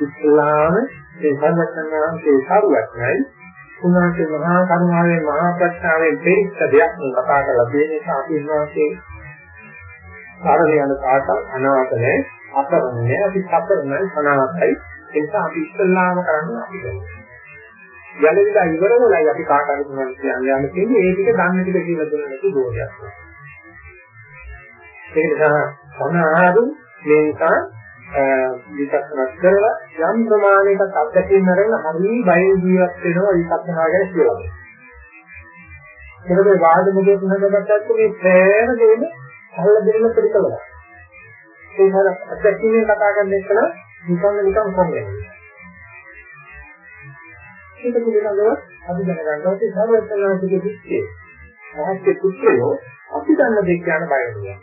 ඉස්ලාම ඒ සංගතනාන්ගේ කරුවක් නයි. උනාට මහා කරුණාවෙන් මහා ප්‍රඥාවෙන් පෙරිච්ච දෙයක් කතා කරලා තියෙන නිසා අපි උන්වහන්සේ කාරණේ යන කාට අනාවත නැහැ අපරන්නේ අපි සතරයි අනාවතයි. ඒ නිසා අපි ඉස්සල්ලාම කරන්නේ අපි කරන්නේ. යලවිලා ඉවරවලයි අපි කාට හරි මොනවද කියන්නේ යන්න තියෙන්නේ ඒ ටික දන්න ටික කියලා දෙන නැති දෝෂයක්. ඒක නිසා සමහරු මේ නිසා විපස්සනා කරලා යම් ප්‍රමාණයකට අත්දැකීම් අරගෙන හරි බය ජීවත් වෙනවා විපස්සනා ගැන කියලා. මොකද වාද මුදේ තුනකටත් මේ ප්‍රේම දෙන අහල දෙන්න පිළිකවලා. ඒ හර අත්දැකීම් කතා කරන එක නිකන් නිකන් කොහොමද? ඒක පිළිබඳව අපි දැනගන්න ඕනේ සර්වඥාන්සේගේ දෘෂ්ටිය. රහස්‍ය පුත්‍රයෝ අපි දන්න දෙයක් යන බය වෙනවා.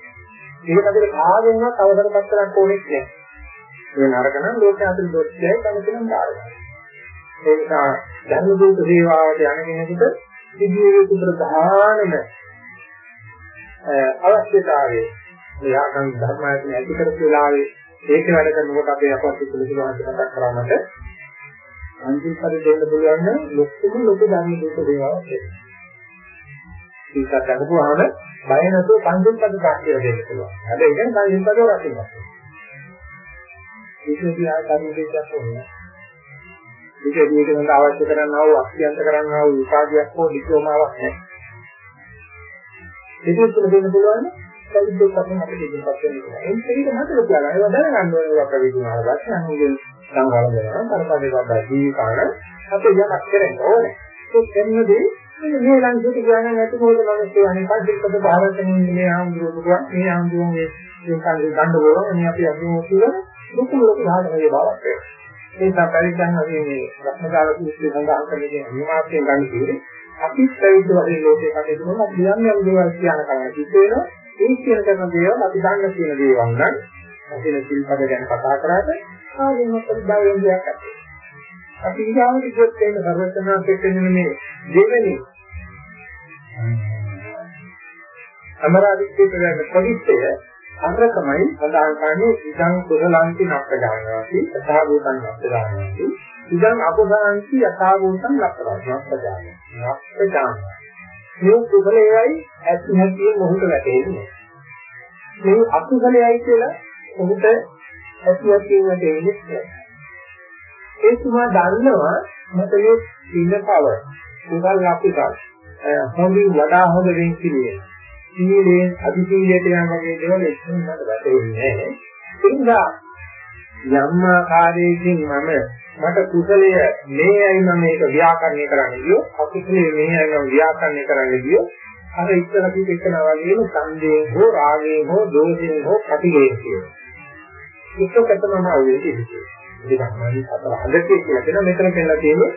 ඒක අපිට කාගෙන්වත් අවසරපත් කරන්න ඕනෙත් නැහැ. මේ නරක නම් ලෝක අතර දොස්යයි කමකින් දානවා. ඒ නිසා ධර්ම දූත සේවාවට යන කෙනෙකුට සිදුවේ ප්‍රධානම අවශ්‍යතාවය මෙයාගන් ධර්මයෙන් ඇති කරපු වෙලාවේ ඒක වැඩ කරනකොට අපේ අපවත් පිළිතුරු මතක් කරාමට අන්තිම පරි දෙන්න පුළුවන් නම් ලොකුම ලොකු ධර්ම දූත සේවාවක් වෙනවා. ඒක කරපුවාම බය නැතුව පංචෙන් පද තාක්ෂිය දෙන්න පුළුවන්. හැබැයි ඒක පංචෙන් පද රකින්න. ඒක දිහා කර්මදේශයක් ඕනේ. ඒක මේක සඳහා අවශ්‍ය කරන්නා වූ අක්ෂියන්ත කරන්නා වූ විපාකයක් හෝ ඩිප්ලෝමාවක් නැහැ. ඒක තුළ දෙන්න පුළුවන් කවුරුත් අපෙන් අපිට ඉදිරිපත් වෙනවා. ඒක පිළිගන්න හදලා කියලා. ඒක දැනගන්න ඕනේ අපේ විදුනාල දැක්ක අනුගෙන් සංගාල දෙනවා. කරපදේ වඩා ජීවිකාන අපේ යමක් කරන්න ඕනේ. ඒක දෙන්නදී මේ ලංකෙට ගියා නම් ඇති මොකද මම කියන්නේ පස්සිකද භාවතනින් මේ ආම්දුරුවා මේ ආම්දුරුවා මේ සංකල්ප ගන්න ඕන මේ අපි අඳුම කියලා දුක ලොකු භාගයේ බවක් වෙනවා. ඒ නිසා පරිඥාන වශයෙන් මේ රත්නකාල සූත්‍රය සඳහන් කරන්නේ විමාර්ථයෙන් ගන්න කිව්වේ අපි ප්‍රවිද්ද වශයෙන් ලෝකේ කටයුතු කරන කියන්නේ දේවල් කියන කරන්නේ සිද්ධ වෙනවා. ඒ කියන කරන දේවල් අපි දන්න කියන දේවල් නම් අපේ සිල්පද ගැන කතා කරාට ආයෙත් අපිට බයෙන් දෙයක් නැහැ. අපි ඊගාවට කිව්වොත් එන්න සර්වඥාන්තෙත් වෙන්නේ මේ දෙවෙනි අමරාදිත්‍ය කියන ප්‍රතිත්‍ය අරකමයි සඳහන් කරන්නේ ඉදං කුසලංති නක්කජානනාති යථා භූතං නක්කජානනාති ඉදං අකුසලංති යථා භූතං නක්කජානනාති නක්කජානනාති මේ කුසලයයි ඇති නැති මොහොත වැටෙන්නේ මේ අකුසලයයි කියලා මොහොත ඇති නැති වැටෙන්නේ ඒ තුමා දන්නවා මට මේ ඉන්න පව කුසල අපිට හොඳින් වඩා හොඳ වෙන් කිරියේ. සීලයෙන් අධිශීලයට යන වගේ දේවල් එක්කම මට වැටෙන්නේ නැහැ. ඒ නිසා යම් ආකාරයකින් මම මට කුසලය මේයි මම මේක ව්‍යාකරණය කරන්න ගියෝ අකුසලයේ මේයි මම ව්‍යාකරණය කරන්න ගියෝ අර ඉස්සර කිව්ව එකන වගේම සංදේහ හෝ රාගයෙන් හෝ දෝෂයෙන් හෝ ප්‍රතිලේඛ කියනවා. එකකටම අවුලේ ඉන්නේ. ඒක තමයි අතර හදකේ කියලා කියන මෙතන පෙන්නලා තියෙන්නේ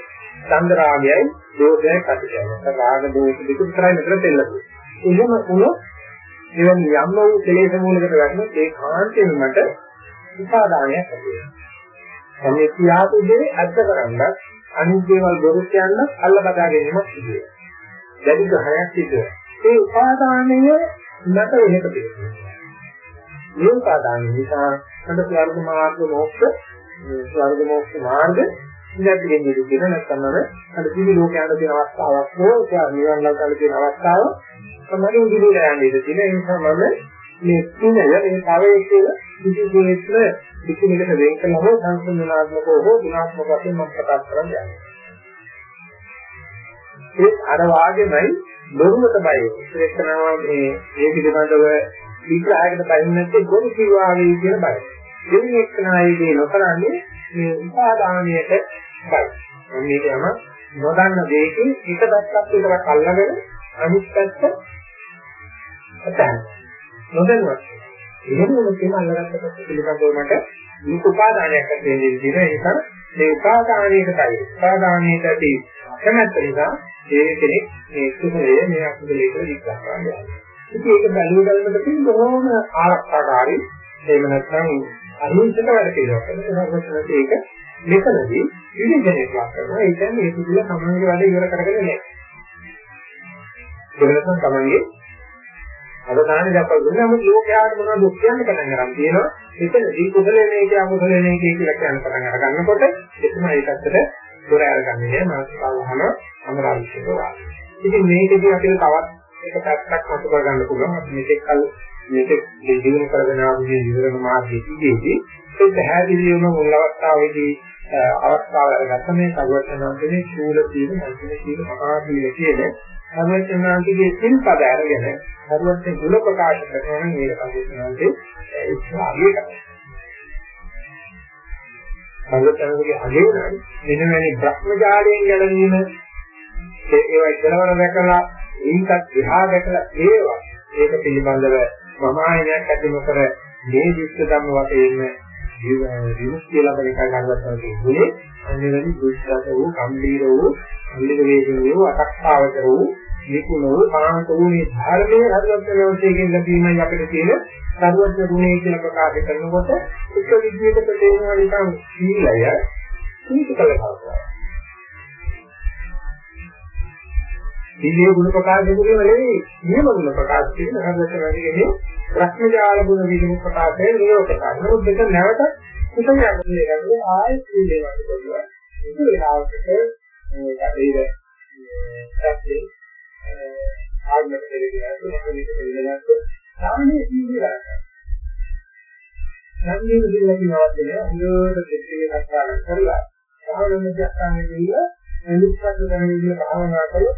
ඡන්ද රාගයයි දෝෂයයි ප්‍රතික්‍රියාව. රාග දෝෂ දෙක විතරයි මෙතන දෙල්ලන්නේ. එහෙම වුණොත් එවැනි යම් වූ කෙලෙස් මූලකට වැටුණොත් ඒ කාන්තෙන් මට උපාදානයක් ඇති වෙනවා. මේ කියාපු දේ අද්ද කරන්න අනිත් දේවල් බොරු කියන්න අල්ල බදා ගැනීමක් සිදු වෙනවා. දැඩි ග්‍රහණයක් සිදු වෙනවා. ඒ උපාදානය නැත වෙනක තියෙනවා. මේ උපාදාන නිසා අද ස්වර්ග මාර්ග මොක්ෂ ස්වර්ග මොක්ෂ මාර්ග ඉඳි දෙන්නේ කියන නැත්නම් අර දිවි ලෝකයට තියෙන අවස්ථාවක් හෝ ඒ නිවන් ලංකාවේ තියෙන අවස්ථාව තමයි ඉදිරියට යන්නේ ඉතින් ඒ නිසා මම මේ තුනය මේ භවයේ කියලා විශේෂයෙන්ම විචිනකට වෙන් කළ හෝ සංසන්දනාත්මකව හෝ ගුණාත්මක වශයෙන් මම කතා කරන්නේ. ඒ අර වාගේමයි බොරුවට බය. ඒකනවා මේ මේ පිළිබඳව විග්‍රහයකට බයින් නැත්නම් ගොනු කිවාවේ කියන බය. දෙවෙනි එක්කනායේදී නොකරන්නේ මේ උපාදානයට බයි. මේක යම නොදන්න දෙයකින් එක පැත්තක් විතරක් අල්ලගෙන අනිත් පැත්ත අතහරින්න. නොදන්නවා. එහෙමම කියන අල්ලගත්ත පිළිබඳව මට මේක උපාදානයක් ඇති වෙන්නේ තියෙන නිසා මේ උපාදානයකටයි උපාදානයට ඇති කැමැත්ත නිසා ඒ කෙනෙක් මේ කුසලයේ මේ අකුසලයේ කියලා විග්‍රහ කරනවා. ඉතින් ඒක බැලුව බලනකොට බොහොම ආරක්ෂාකාරී එහෙම නැත්නම් අහිංසක වැඩ පිළිවෙලක්. ඒක මෙතනදී විවිධයක් කරනවා. ඒ කියන්නේ මේ පිළිල සමාජයේ වැඩ ඉවර කරගෙන නැහැ. ඒක නැත්නම් තමන්ගේ අවධානය දක්වා දුන්නා මොකද ලෝකයාට මොනවද දුක් කියන්නේ පටන් ගන්න තියෙනවා. එතනදී කුසලයේ මේක අකුසලයේ මේක කියලා කියන පටන් අර ගන්නකොට එතන ඒකත්තට දොර අරගන්නේ මානසිකවම අමරාවිෂේක වාදය. ඉතින් මේකදී අපිට තවත් එක පැත්තක් මතු කර ගන්න පුළුවන්. අපි මේකෙක් කල මේක දිනු කරගෙන ආපු විවරණ මාර්ගයේදී ඒ පැහැදිලිවම මුල් අවස්ථාවේදී අවස්ථාව අරගත්ත මේ සර්වඥාන්තනේ ශූල සීල මන්ත්‍රේ සීල මහා සීල කියන සර්වඥාන්තගේ සිල්පද අරගෙන සර්වඥ ගුණ ප්‍රකාශ කරන මේක සර්වඥාන්තේ ඉස්සාවිය කරනවා. සංගතනගේ අගේ උනානේ. මෙන්න මේ භ්‍රමජාලයෙන් ගැලවීම ඒවා ඉතලවර දැකලා ඊටත් එහා දැකලා ඒවා ඒක පිළිබඳව මම ආයනයක් ඇති නොකර මේ විශ්ව ධර්ම වශයෙන් විමුක්තිය ලබන එක ගන්නවත් කියන්නේ අනිවාර්ය දුෂ්කර වූ ගම්බීර වූ අනිල වේගන වූ අටක්තාවතර වූ නිකුණ වූ පාන්ත වූ මේ ධර්මයේ හදවතේ ලැබීමයි අපිට තියෙන සර්වඥ ගුණය කියලා ප්‍රකාශ කරනකොට එක විදිහකට තේරෙනවා නිකන් සීලය සීතල කරනවා. සීලේ ගුණ ප්‍රකාශ කිරීම නෙවෙයි නියම ගුණ ප්‍රකාශ කිරීම හදවත වැඩිගෙන ප්‍රඥාජාල ගුණ විදිහට ප්‍රකාශය නියම ප්‍රකාශ. නමුත් දෙක නැවත කුසල යන්නේ ගන්නේ ආයෙත් සීලේ වගේ කරනවා. ඒක වෙලාවකට මේ කඩේද සත්‍යේ ආගමක දෙවියන් තුනකලිට දෙවියන් සාමාන්‍ය සීලය සංගීත දිනවල නවත්තන හොඳට දෙකේ කතා කරලා සාමාන්‍ය ජාතකයේ කියලා නිස්සද්ද කරන විදිහ භාවනා කරලා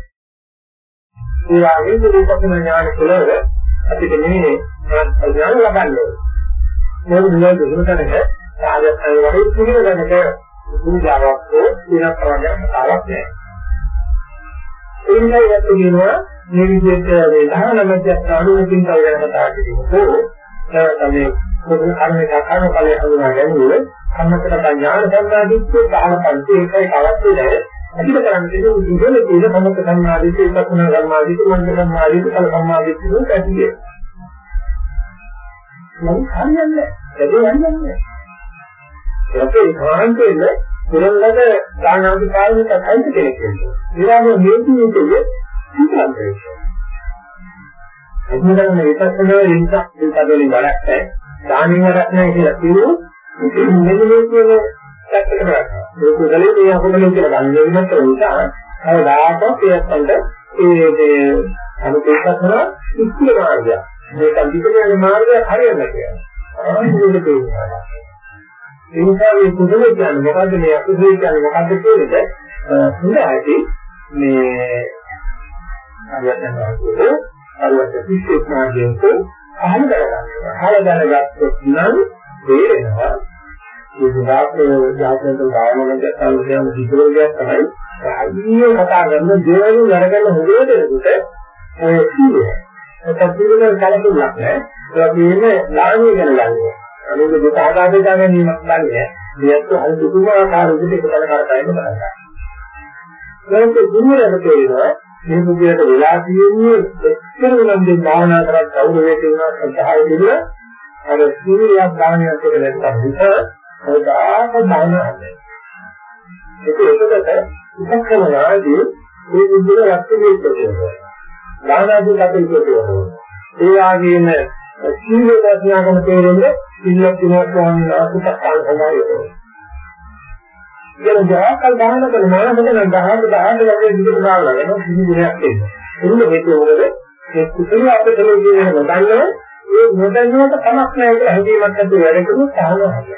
ඒ වගේම රූපකම ඥාන කෙලවර අපිට මේ ඥාන ලබන්න ඕනේ. මොකද මේ දුරතනක සාධකයන් වගේ පිළිවෙලකට පූජාවක් හෝ දිනක් කරගෙන කතාවක් නැහැ. ඒ නිසා ඒත් කියනවා මේ විදිහට මේ ධර්ම මධ්‍යස්ථානුවකින් ගැන කතා කිරීම. ඒ තමයි මොකද කර්මයක කර්ම ඵලය හඳුනා ගැනීම කර්මකට ඥාන සම්මාදිට්ඨිය පහළ පන්ති ඒකයි අවශ්‍ය නැහැ. අපිට කරන්න තියෙන්නේ ඉගෙන තියෙන සමත සම්මාදිට්ඨිය එකතුන සම්මාදිට්ඨිය මන්ද සම්මාදිට්ඨිය කල සම්මාදිට්ඨිය කැටිය. මම හරියන්නේ නැහැ. ඒක යන්නේ නැහැ. ඒකේ කාන්තේල පුරල්ලද දානාදි කාලෙක කයිද කෙනෙක් වෙනවා. ඊළඟ හේතු විදිහේ සිතන්න වෙනවා. එතනම විපස්සනා වින්සක් විපදවලින් වැඩක් නැහැ. දානින් වැඩක් නැහැ කියලා කිව්වොත් මෙන්න මේ කියන පැත්තට කරනවා. මේ කුසලයේ මේ අකුසලයේ කියලා ගන්න වෙනත් නිසා අර දායකත් ඒත්තන්ට ඒ මේ අනුකේතන ඉස්තිර මාර්ගය. මේ කම්පිටේ මාර්ගය හරියන්නේ කියලා. ආනිත් තේරෙනවා. ඒ නිසා මේ කුසලයේ කියන්නේ මොකද්ද මේ අකුසලයේ කියන්නේ මොකද්ද කියන්නේ හොඳ ඇති මේ අරයන්වගේ අරවට පිස්සෙක් මාර්ගයෙන් අහල කරගන්නවා. අහල දැනගත්තොත් නම් තේරෙනවා මේ විදාපේ ජාතකයන් ගායනකට සංකේම සිදුවීමක් තමයි ආදී කතා කරන දේවල් නරගන්න හොරේ දෙනකොට ඔය කියන්නේ. ඒක පිළිවෙල කලකිරීමක් නෑ. ඒක කියන්නේ ලාභය ගැන ගන්නවා. අනිත් දෙක ආදාදේ ගැනීමක් ගන්නෑ. මේත් හරි දුකුමාකාර විදිහට කල කරකැවෙන්න බලන්න. ඒක දුන්නට තේරෙනවා මේ විදිහට වෙලා තියෙන්නේ එක්තරම් නම් භාවනා කරලා කවුරු වේකේ වුණා සහාය දෙන්න අර සීලයක් භාවනාවක් කියලා නැත්නම් විතර ඒකාක භාවනාවක් ඒක ඒකකට උපක්‍රමනාදී මේ විදිහට රැකෙන්නේ කියනවා භාවනාදී කටයුතු කරනවා ඒ වගේම සීල ප්‍රඥාකම තේරෙන්නේ සිල්ලක් දිනක් වගේ ආසුතක් තමයි කියන ජාකල් ගහන කල මානසක නම් ගහන්න ගහන්න වගේ විදිහට ගාවලා යනවා කිසි දෙයක් එන්නේ. ඒක හේතුව මොකද? ඒ කුසල අපිට කියන නොදන්නව ඒ නොදන්නවට කමක් නැහැ කියලා හැඟීමක් ඇතුව වැඩ කරුවොත් සාහනයි.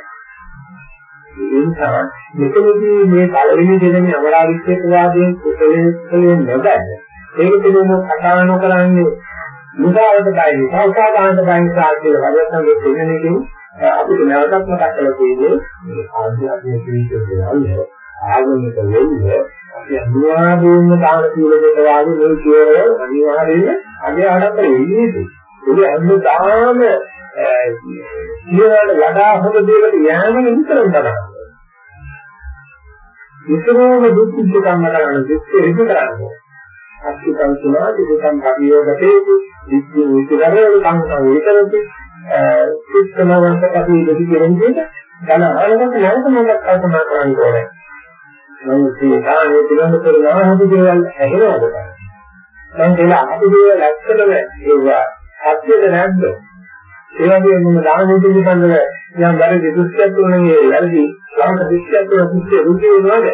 ඒ නිසා මෙතනදී මේ පළවෙනි දෙවෙනි අමරාදිත්‍ය වාදයෙන් කුසලයේ කුසලයේ නොදන්න. ඒක පිළිබඳව කතා නොකරන්නේ මුදාවට බය නිසා උපාදානට බය නිසා කියලා වදයන් දෙන්නේ අපිට නැවතත් මතක් කරලා තියෙන්නේ මේ ආධ්‍යාත්මික ජීවිතය ආගමික වෙන්නේ අපි අනිවාර්යයෙන්ම දාන සීල දෙක වාගේ මේ කියවල අනිවාර්යයෙන්ම අගේ ආඩම්බර වෙන්නේ ඒක හැමදාම ඊළඟ වඩා හොඳ දෙයකට යෑම විතරම තමයි. විතරම දුක්ඛ කම්ම කරන දුක්ඛ රිදු කරන්නේ. අත්‍යන්ත සුණා දුකම් කවියෝගතේ විද්‍ය විතරේ සංකම් විතරේ සිස්තමවන්ත කටයුතු කියන විදිහට ධන ආලකට නැවත මොකක් කල්පනා කරන්න ඕනේ. නමුත් මේ කාණේ පිළිබඳ කරනවා හදු දේවල් ඇහෙනවද? මම කියන අහදු දේවල් ඇත්තටම ඒවා සත්‍යද නැද්ද? ඒ වගේම මම දාන පිළිබඳව යම් වැරදි දෘෂ්ටියක් තුනනේ වැරදි ලාංක දෘෂ්ටියක් තුන කුච්ච රුචි වෙනවද?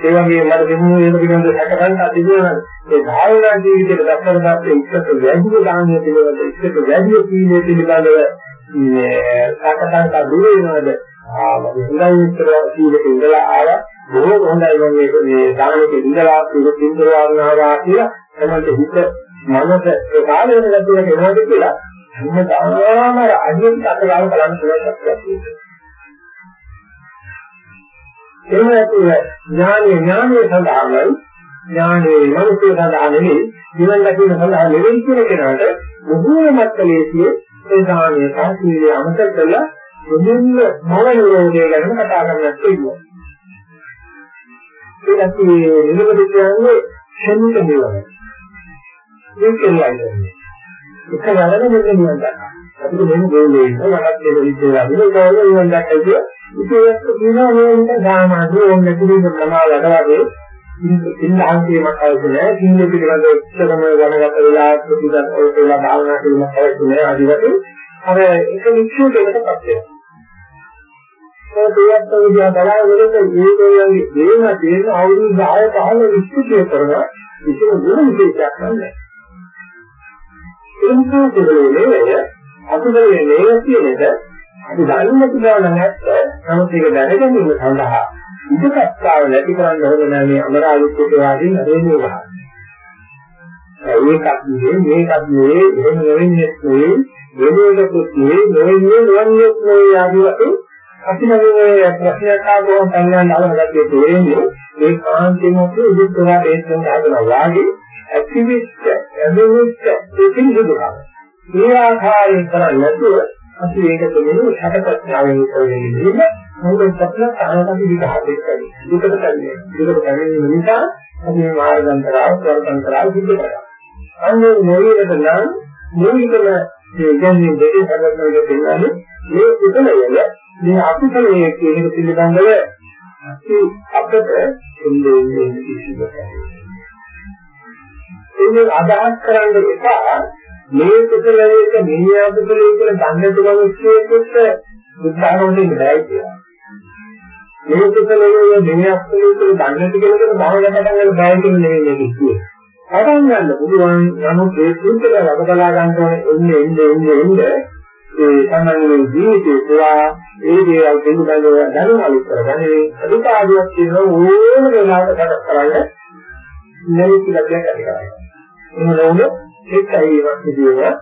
ඒ වගේම මට දෙමුණු වෙන පිළිබඳව හැකරන්න තිබුණා ඒ භාවනා ජීවිතයට දක්වන දාපේ ඉස්සත වැඩි දානය පිළිබඳව ඉස්සත වැඩි සීලය පිළිබඳව මේ සාකච්ඡා දුර වෙනවද ආ මම හොඳයි ඉස්සර සීලෙක ඉඳලා ආවා බොහෝ හොඳයි මම මේක මේ දානෙක ඉඳලා ඒක පින්තර වර්ණාවා කියලා තමයි හිත මනස ඒ කාලේ වෙන ගැටියක් එනවාද කියලා හැමදාම අදින් අතලාව බලන්න පුළුවන් එහෙම නැතුව ඥානීය ඥානීය සඳහාමයි ඥානීය මනුෂ්‍ය සඳහා නෙවෙයි ජීවන දකින්න සඳහා නෙවෙයි කියන කෙනාට බොහෝමත් කලේසිය ඒ ඥානීය සාසීලිය අමතක කළා මුලින්ම මල නිරෝධය ගැන කතා කරන්නත් තියෙනවා. ඒකත් නිරෝධ කියන්නේ ශනික නිවන. මේකයි අයින්නේ. එක වරම මෙන්න නිවන් දක්වා. අපිට මෙන්න ගෝලේ ඉන්න වඩාත් දෙක විදිහට අපිට ගෝලේ නිවන් දක්වා කිය. ඉතින් ඒක කියනවා මේ ඉන්න සාමාන්‍ය ඕන නැතිව ප්‍රමාණයට වගේ ඉන්දාන්තියමක් අවශ්‍ය නැහැ. කින්නේ පිළිබඳ උත්තරම දැනගත වෙලා ප්‍රතිගත වෙලා භාවනා කිරීමක් අවශ්‍ය නැහැ. ආදි වශයෙන් අර එක වික්ෂෝපයකටපත් වෙනවා. ඒ දෙයක් විදිහ බලනකොට ඒකෝයන්ගේ දේන දේන අවුරුදු 10 15 විශ්ිතය කරන කිසිම ගුණ විශේෂයක් නැහැ. ඒ නිසා කෙරෙන්නේ අකුසලයේ නේද කියන එක අපි දන්නේ කියලා නැත්නම් නමුත් ඒක දැනගැනීම සඳහා ඉදකත්තාව නැති කරන්න හොඳ නැහැ මේ අමරාවිත්‍යක වාදීන් අරේනේ වහ. ඒකත් නෙවෙයි මේකත් නෙවෙයි එහෙම නෙවෙන්නේ නෙවෙයි වෙනේකත් නෙවෙයි නොවේ නොවන්නේ නෙවෙයි ආදී වශයෙන් අපි නම් මේ ප්‍රශ්නයක් ආවම සංඥාන් අලගත්තේ තේරෙන්නේ ඒ කාන්තේම උදුත්තරා ඒකෙන් හදනවා වාගේ ඇක්ටිවිස්ට් ඇඩමිනිස්ට් දෙකින් දුකනවා. මේ ආකාරයෙන් කරන්නේ නැතුව අපි ඒකට මෙන්න ශතපත්‍යාවෙන් කරන්නේ මොකද ප්‍රශ්න තානකට විගහදෙක් කරන්නේ. දුකට කරන්නේ. දුකට කරන්නේ නිසා අපි මේ මාර්ගාන්තරාව ප්‍රවර්තන්තරාව සිද්ධ කරනවා. අන්නේ මොහේකට නම් මූලිකම මේ ඉගැන්වීම් දෙකේ සම්බන්ධව දෙන්නේ මේ උදලයල මේ අකුසලයේ කියන එක පිළිබඳව අපි අපට එන්නේ එන්නේ කිසිවක් එන්නේ අදහස් කරන්න එපා මේ කුසලයක මේ අකුසලයේ කියලා දන්නේ තුමස්සෙකුට බුද්ධාගමෙන් බෑ කියලා. මේ කුසලයේ මේ අකුසලයේ කියලා දන්නේ කෙනෙකුට භාවනා කරන්න බෑ කියන නෙමෙයි මේක කියන්නේ. පටන් ගන්න පුළුවන් නමුත් ඒ කුසල රබ බලා ගන්න ඕනේ එන්නේ එන්නේ එන්නේ ඒ තමන්ගේ ජීවිතේ පුරා ඒ දේවල් පිළිබඳව දැනුමලු කරගන්නේ අධිකාරියක් කියන ඕනම වෙලාවකට කතා කරන්න නැති ලක්ෂයක් ඇති කරගන්න. එහෙම නොවුනොත් එක්කයිවක් සිදුවෙනවා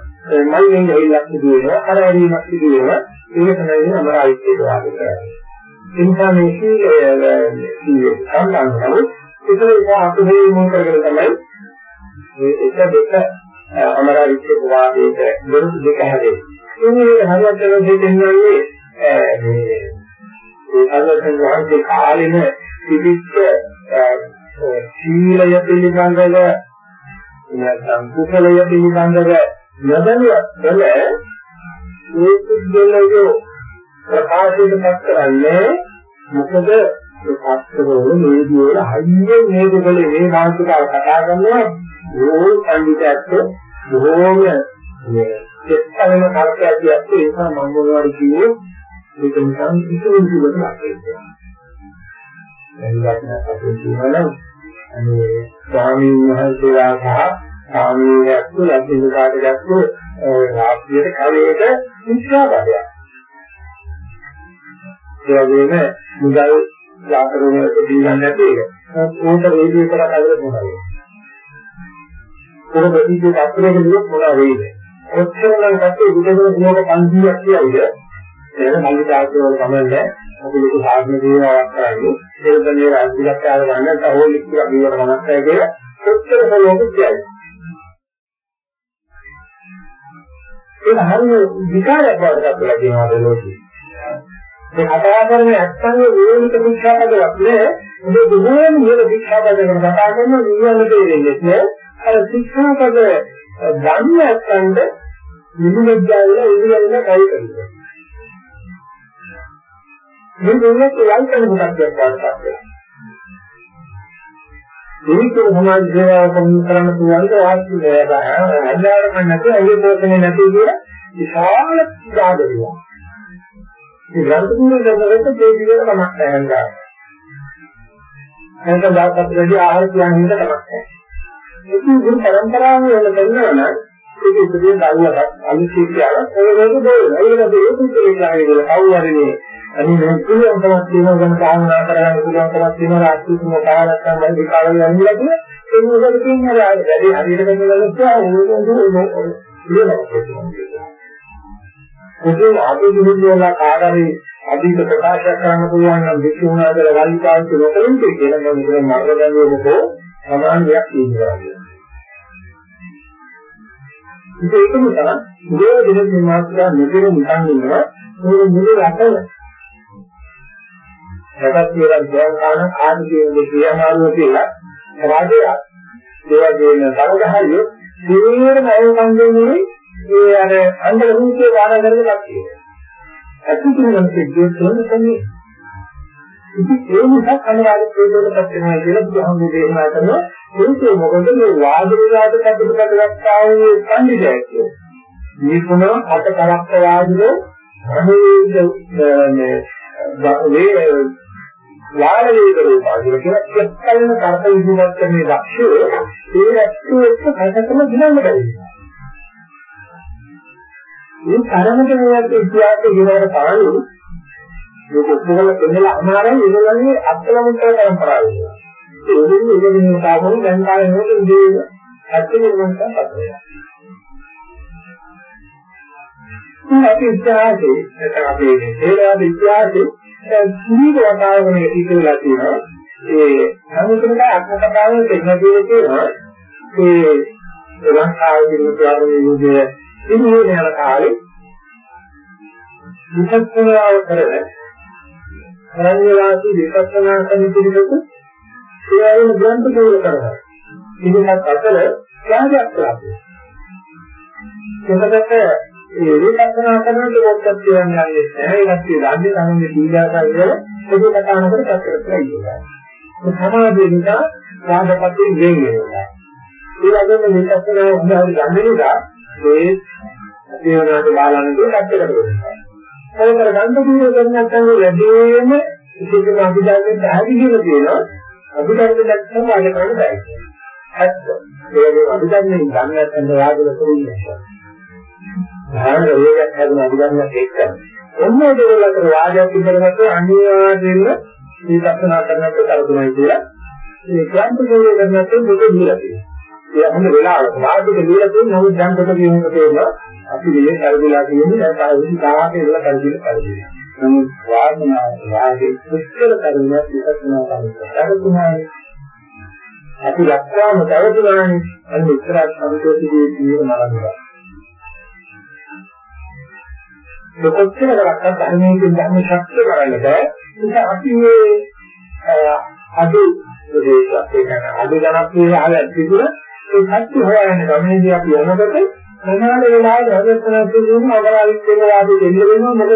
මල්ෙන් ගහිල්ලක් සිදුවෙනවා කරවැරීමක් සිදුවෙනවා ඒක තමයි අමරාවිත්‍යයට වාගේ කරන්නේ. ඒ නිසා මේ සීලය සම්බන්ධව ඒක නිසා අපේ මොන කරගෙන තමයි මේ එක දෙක අමරාවිත්‍යයට වාගේට දෙක හැදෙන්නේ. මේ හරියට දෙන්නේ මේ ඒ අරහතන් වහන්සේ කාලෙම තිබිච්ච සීලය පිළිබඳව නැත්නම් කුසලය පිළිබඳව යදනුවක් කළ ඒ කුසලය ප්‍රකාශයට පත් කරන්නේ මොකද? ඒ පස්තරවල මේ දිවල හයියෙන් මේ දෙකලේ මේ මානසිකාව කතා කරනවා. ඕල් පඬිතයත් බොහෝම දෙත්තලම කරකැතියක් ඒ නිසා මම මොනවද කිව්වේ? ඒක නිකන් ඉතුරු විදිහට ලක්වෙනවා. දැන් වටනක් අපේ කියනවා අනේ ස්වාමීන් වහන්සේලා සහ ස්වාමීන්වහන්සේත් ලැබෙන කාටවත් රාජ්‍යයට කලයක විශ්වාසයක්. ඒ වගේම මුදල් යාත්‍රාවලට දීලා නැති එක. ඕකට රේඩියෝ කරලා කවුරුත් මොනවද? ඒක ප්‍රතිජීව අත්‍යවශ්‍ය දෙයක් මොනවා වෙයිද? ඔච්චර නම් ගැත්තේ උදේට දිනක 500ක් කියයිද? එහෙනම් මල්ලි තාක්ෂණ කමන්නේ අපි ලොකු සාධන දේවාවක් කරන්නේ. ඒක මේ රාජ්‍යලක් ආව ගන්න තහවුරු ටිකක් මේවට මනස්සයි කියලා ඔච්චර සලෝක කියයි. ඒක හරිය විකාරයක් වඩ කරලා කියනවා ලෝකෙ. මේ කතා කරන්නේ ඇත්තම වේලික ශික්ෂාපදයක් නෑ. මේ දුරෙන් මේ ශික්ෂාපදයකට කතා කරනවා නියම දෙන්නේ නෑ. අර ශික්ෂාපද දන්නේ නැත්නම් නිමුද්දාවල ඉඳලා කයි කරනවා. මේ දෙන්නේ ලයින් කරන මොකක්ද කරන්නේ. මේක සමාජ සේවාව කරන්න පුළුවන් වාස්තු නේද? අදාළම නැති අයිය පොතේ නැති කියලා විශාල ආදරයක්. ඒ ගන්තුනේ කරනකොට මේ විදිහට තමයි නැහැ. එතන දායකත්වයේදී ආහාර කියන්නේ තමයි. ඒක ගුරු පරම්පරාවේ වල කරනවා නම් ඒක ඉතින් දරුවකට අනිත් කියාවක් ඒක නේද දෙන්නේ. ඒක ඒක උත්තරේ ළඟේ කවුරු හරි මේ අනිත් මේ පුළුවන්කමක් තියෙනවා ගැන භාවනා කරගන්න පුළුවන්කමක් තියෙනවා රාජ්‍යතුම කාලයක්ම මම විකාරය යන්නේ කියලා ඒ මොකද කියන්නේ අර වැඩි හරියට කරනවා ඉතින් අපි දුන්නා කාගරි අධික ප්‍රකාශ කරන්න පුළුවන් නම් විශ්වනාදල වලිකාන්ත ලෝකෙන් කියලා මම මෙතන මාර්ග දැනුවකෝ සමාන දෙයක් කියනවා. ඒක නිසා මේ දෙන මේ මාත්‍රා මෙතන නිකන් ඉන්නවා මේ මුළු රටම රටක් කියලා ගියන් කාන ආදි කියන දේ කියමාරුව කියලා රාජ්‍යය ඒ වගේම සංගහය සියලුම අය සංගමනේ ඒ අර අංගල රූපේ වාර කරගෙන කට්ටිය. අතුතුරන් දෙකේ තෝරන තමයි. ඉතින් ඒ නිසා අනිවාර්ය ප්‍රයෝජනයක් වෙනවා කියලා බුදුහාමුදුරේ දේශනා කරනවා. ඒකේ මොකද මේ වාද විවාද කටයුතු ගත්තා වූ පඬිතුයෙක්. මේ කොන අට කරක්ක වාදිනෝ අනුවේ මේ ඥාන වේද රූපාදින කියලා එක්කලන කර්ත විදුමත් කරන දක්ෂය ඒ ඇත්තෝ එක්ක කටකම ගිනන්න බැහැ. මේ තරමට මේවත් ඉතිහාසයේ ගෙනවර පාළු මේක ඔක්කොම එන්නලා අමාරුයි ඒගොල්ලන්ගේ අත්ලමුත්තර පරම්පරාව. ඒ වගේම ඒගොල්ලෝ තාමෝ දැන් කාලේ නෝකෙන් දේ ඇත්තම මොකක්ද අපේ. මේ අපි ඉතිහාසයේ නැත්නම් අපේ තේරවාද ඉතිහාසයේ සුනිද වතාවකම ඉතිරිලා තියෙනවා. ඒ සමුද්‍රක අත්කතාවේ දෙන්නදී තියෙනවා. ඒ ලංකාවේ විද්‍යාවේ යුගයේ ඉන්නේ යන කාලේ විපස්සනාව කරන අරණ්‍යවාසී විපස්සනා කරන පිළිවෙත ඒ වගේම ග්‍රන්ථ කෝල කරනවා. ඉතින්ත් අතර ත්‍යාගයක් කරනවා. එතකොට ඒ විපස්සනා කරනකොට මොකක්ද කියන්නේ නැහැ. ඒකත් දන්නේ තමයි දීලාසා ඉවර පොදු කතානකට පැත්තට ඉන්නවා. ඒ සමාධිය නිසා රාගපතින් වෙන් වෙනවා. ඒ වගේම විපස්සනා උදාහරණ ගන්න නිසා ඒ දේවනාට බාලන්නේ පැත්තකට වෙනවා. ඒකර ගන්න දීලා කරන නැත්නම් ලැබෙන්නේ ඉතින් අභිධර්මයෙන් පැහැදිලි කියලා තියෙනවා. අභිධර්ම නැත්නම් ආයෙ කරන්න බෑ. ඇත්ත. ඒ අභිධර්මයෙන් ගන්න නැත්නම් රාගල කරුන්නේ. භාවන රෝගයක් හැදෙන අභිධර්මයක් එක්ක ඔන්න ඒකවල අතර වාදයක් ඉදරකට අනිවාර්යයෙන්ම මේ දක්ෂනා කරනකොට තරතුමයි කියලා මේ ක්ලාන්ත කෝලේ කරනකොට දුක දීලා තියෙනවා. ඒ අන්න වෙලාවට වාදික දීලා තියෙන නමුත් දැන් කොට කියනකොට තේරෙනවා අපි මේ කරදලා කියන්නේ දැන් කායික කාහක ඉඳලා කරදිලා කරදිලා. නමුත් වාදනා වාගේ පුස්තර කරුණක් විපස්සනා කරනවා. තරතුමයි අපි ලක්වාම තවතුනානේ අන්න ඉස්සරහ සම්පූර්ණයේ තියෙන නරඹනවා. කොච්චර කරක්වත් ධර්මයෙන් ධර්ම ශක්තිය කරන්න බෑ. ඒක අපි මේ අදු ප්‍රදේශයක් ඒ කියන්නේ අදු ජනප්‍රිය ආලයක් තිබුණ ඒ සත්‍ය හොයන්නේ ගමනේදී අපි යනකොට ප්‍රමාණ වේලාවේ හදස්සන තියෙන අවරාලිත් වෙන වාදෙ දෙන්න වෙනවා? මොකද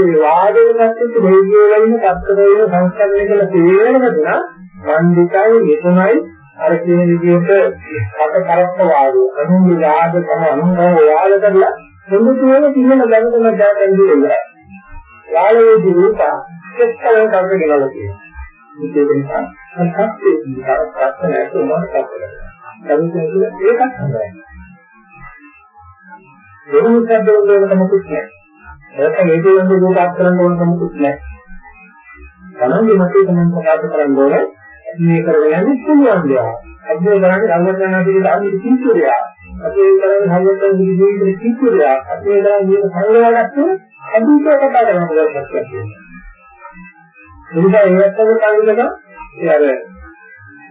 මේ වාදයේ පැත්තට දෙවියෝ වලින් සත්‍යයේ සංස්කරණය කළ තේරෙනවා මන්දිකයි මෙතනයි අර කියන විදිහට කට කරක්ක වාදය. අනුන්ගේ වාද තම අනුන්ගේ වාද කරලා සම්මුතියම තියෙන දැනටම දැනගෙන ඉන්නේ. යාළුවෝ රූප එක්කලෙන් කරගෙන ගෙනලා තියෙනවා. ඒක නිසා සංකප්පේ විකාර ප්‍රශ්න නැතුව මොනවද කරන්නේ. සම්මුතිය ඒකත් හොඳයි. වෙන මුද්දක් දෙන්න මොකුත් නැහැ. නැත්නම් ඒක වෙන දුකක් කරන්න ඕන මොකුත් නැහැ. තමන්ගේ මතය තමන් ප්‍රකාශ කරන්න ඕනේ මේ කරගෙන යන්නේ පුළුවන් දෙයක්. අපි කරන්නේ අල්ලගන්නා දෙයක් අනිත් කිසිදෙයක්. අපේ කරන්නේ හරියට ජීවිතේ කිච්චුරයක් අපේ කරන්නේ මේක සංගලවගත්තු අදුකේ කතා කරන දෙයක් තියෙනවා. එනිසා ඒවත් අතර කල්පක ඒ අර